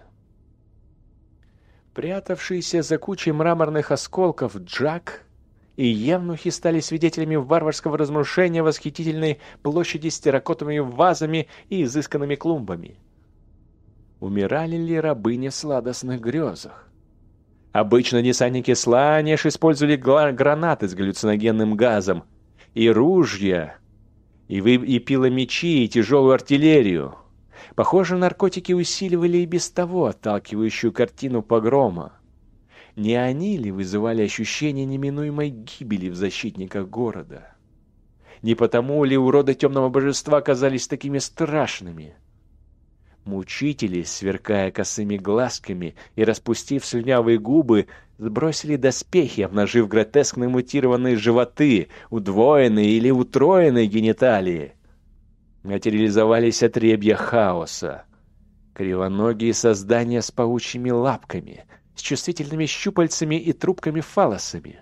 Прятавшийся за кучей мраморных осколков Джак и евнухи стали свидетелями варварского разрушения восхитительной площади с терракотовыми вазами и изысканными клумбами. Умирали ли рабыни в сладостных грезах? Обычно десантники Сланеш использовали гранаты с галлюциногенным газом, и ружья, и, вы, и пиломечи, и тяжелую артиллерию. Похоже, наркотики усиливали и без того отталкивающую картину погрома. Не они ли вызывали ощущение неминуемой гибели в защитниках города? Не потому ли уроды темного божества казались такими страшными? Мучители, сверкая косыми глазками и распустив слюнявые губы, сбросили доспехи, обнажив гротескно мутированные животы, удвоенные или утроенные гениталии. Материализовались отребья хаоса. Кривоногие создания с паучьими лапками, с чувствительными щупальцами и трубками-фалосами.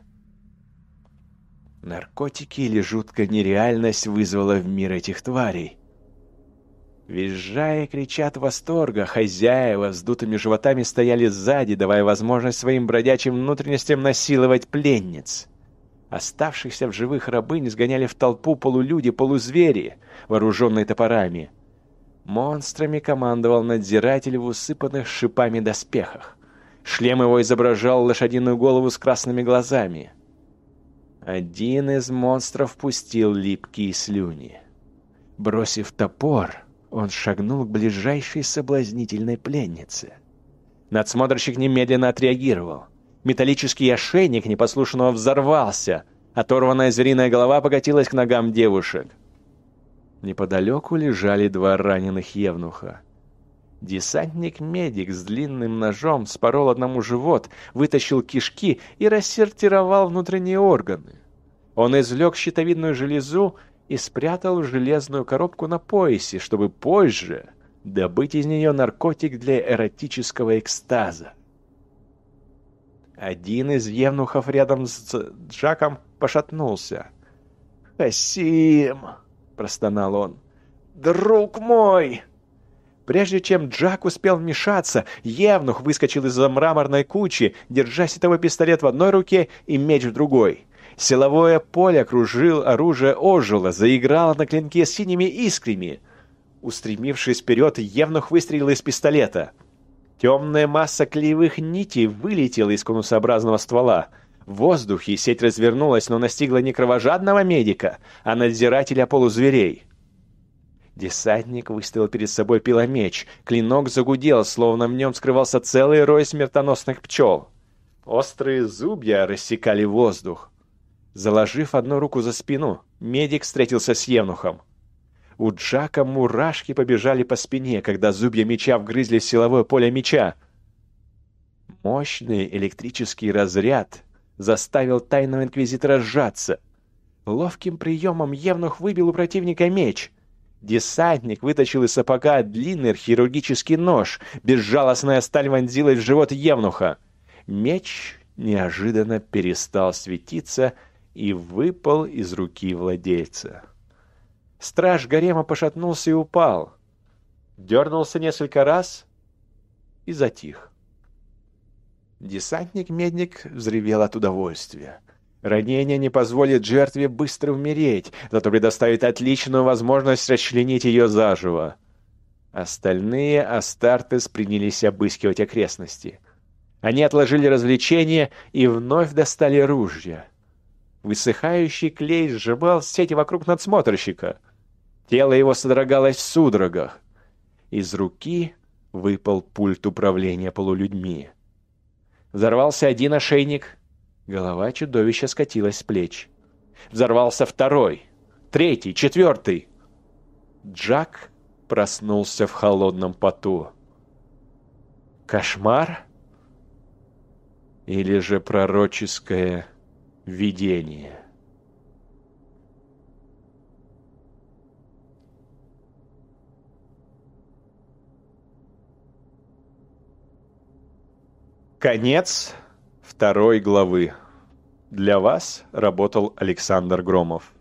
Наркотики или жуткая нереальность вызвала в мир этих тварей. Визжая и кричат восторга, хозяева с дутыми животами стояли сзади, давая возможность своим бродячим внутренностям насиловать пленниц. Оставшихся в живых рабынь сгоняли в толпу полулюди-полузвери, вооруженные топорами. Монстрами командовал надзиратель в усыпанных шипами доспехах. Шлем его изображал лошадиную голову с красными глазами. Один из монстров пустил липкие слюни. Бросив топор, он шагнул к ближайшей соблазнительной пленнице. Надсмотрщик немедленно отреагировал. Металлический ошейник непослушного взорвался. Оторванная звериная голова покатилась к ногам девушек. Неподалеку лежали два раненых евнуха. Десантник-медик с длинным ножом спорол одному живот, вытащил кишки и рассортировал внутренние органы. Он извлек щитовидную железу и спрятал в железную коробку на поясе, чтобы позже добыть из нее наркотик для эротического экстаза. Один из евнухов рядом с Джаком пошатнулся. «Хасим!» — простонал он. «Друг мой!» Прежде чем Джак успел вмешаться, Евнух выскочил из-за мраморной кучи, держа сетовой пистолет в одной руке и меч в другой. Силовое поле окружил, оружие ожило, заиграло на клинке синими искрами. Устремившись вперед, Евнух выстрелил из пистолета. Темная масса клеевых нитей вылетела из конусообразного ствола. В воздухе сеть развернулась, но настигла не кровожадного медика, а надзирателя полузверей. Десантник выставил перед собой пиломеч. Клинок загудел, словно в нем скрывался целый рой смертоносных пчел. Острые зубья рассекали воздух. Заложив одну руку за спину, медик встретился с Евнухом. У Джака мурашки побежали по спине, когда зубья меча вгрызли в силовое поле меча. Мощный электрический разряд заставил тайного инквизитора сжаться. Ловким приемом Евнух выбил у противника меч — Десантник вытащил из сапога длинный хирургический нож. Безжалостная сталь вонзилась в живот Евнуха. Меч неожиданно перестал светиться и выпал из руки владельца. Страж гарема пошатнулся и упал. Дернулся несколько раз и затих. Десантник-медник взревел от удовольствия. Ранение не позволит жертве быстро умереть, зато предоставит отличную возможность расчленить ее заживо. Остальные Астартес принялись обыскивать окрестности. Они отложили развлечения и вновь достали ружья. Высыхающий клей сжимал сети вокруг надсмотрщика. Тело его содрогалось в судорогах. Из руки выпал пульт управления полулюдьми. Взорвался один ошейник, голова чудовища скатилась с плеч. Взорвался второй, третий, четвертый. Джак проснулся в холодном поту. Кошмар? Или же пророческое видение? Конец второй главы. Для вас работал Александр Громов.